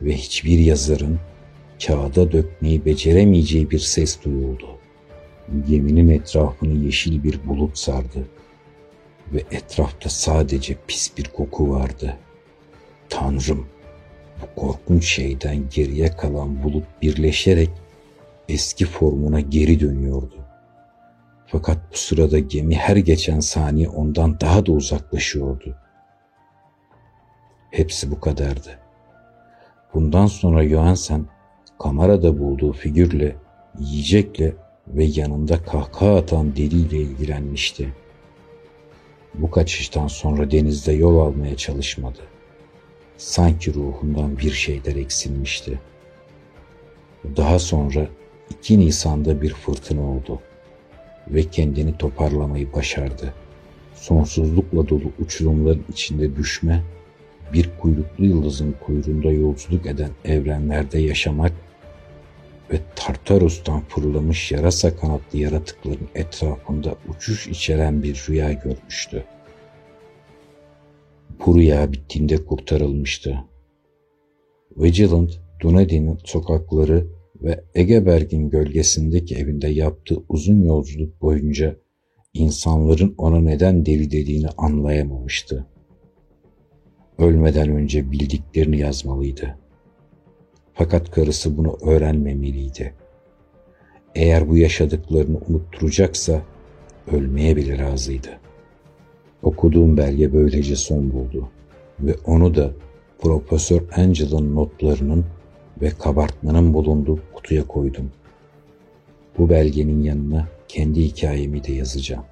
Ve hiçbir yazarın kağıda dökmeyi beceremeyeceği bir ses duyuldu. Geminin etrafını yeşil bir bulut sardı ve etrafta sadece pis bir koku vardı. Tanrım, bu korkunç şeyden geriye kalan bulut birleşerek eski formuna geri dönüyordu. Fakat bu sırada gemi her geçen saniye ondan daha da uzaklaşıyordu. Hepsi bu kadardı. Bundan sonra Johansen kamerada bulduğu figürle, yiyecekle ve yanında kahkaha atan deliyle ilgilenmişti. Bu kaçıştan sonra denizde yol almaya çalışmadı. Sanki ruhundan bir şeyler eksilmişti. Daha sonra 2 Nisan'da bir fırtına oldu ve kendini toparlamayı başardı. Sonsuzlukla dolu uçurumların içinde düşme, bir kuyruklu yıldızın kuyruğunda yolculuk eden evrenlerde yaşamak ve Tartarus'tan fırlamış yarasa kanatlı yaratıkların etrafında uçuş içeren bir rüya görmüştü. Bu rüya bittiğinde kurtarılmıştı. Vigilant, Dunedin'in sokakları ve Egeberg'in gölgesindeki evinde yaptığı uzun yolculuk boyunca insanların ona neden deli dediğini anlayamamıştı. Ölmeden önce bildiklerini yazmalıydı. Fakat karısı bunu öğrenmemeliydi. Eğer bu yaşadıklarını unutturacaksa ölmeye bile razıydı. Okuduğum belge böylece son buldu ve onu da Profesör Angel'ın notlarının ve kabartmanın bulunduğu kutuya koydum. Bu belgenin yanına kendi hikayemi de yazacağım.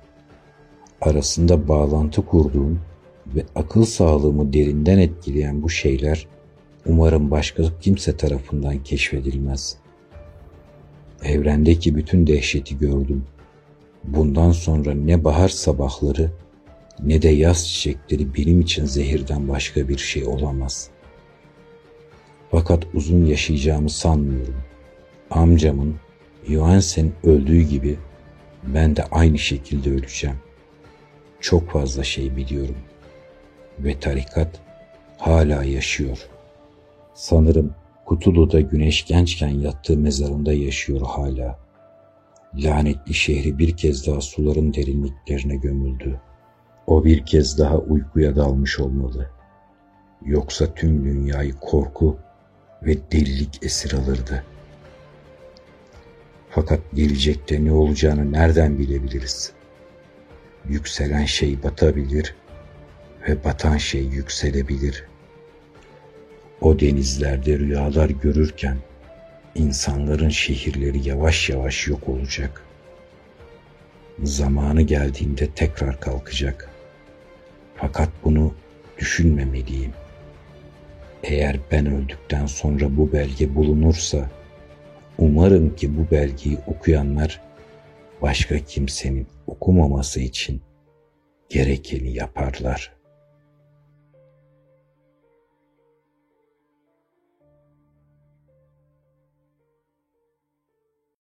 Arasında bağlantı kurduğum ve akıl sağlığımı derinden etkileyen bu şeyler umarım başka kimse tarafından keşfedilmez. Evrendeki bütün dehşeti gördüm. Bundan sonra ne bahar sabahları ne de yaz çiçekleri benim için zehirden başka bir şey olamaz. Fakat uzun yaşayacağımı sanmıyorum. Amcamın, Johansen öldüğü gibi ben de aynı şekilde öleceğim. Çok fazla şey biliyorum. Ve tarikat hala yaşıyor. Sanırım Kutulu'da güneş gençken yattığı mezarında yaşıyor hala. Lanetli şehri bir kez daha suların derinliklerine gömüldü. O bir kez daha uykuya dalmış olmalı. Yoksa tüm dünyayı korku ve delilik esir alırdı. Fakat gelecekte ne olacağını nereden bilebiliriz? Yükselen şey batabilir ve batan şey yükselebilir. O denizlerde rüyalar görürken insanların şehirleri yavaş yavaş yok olacak. Zamanı geldiğinde tekrar kalkacak. Fakat bunu düşünmemeliyim. Eğer ben öldükten sonra bu belge bulunursa umarım ki bu belgeyi okuyanlar başka kimsenin okumaması için gerekeni yaparlar.''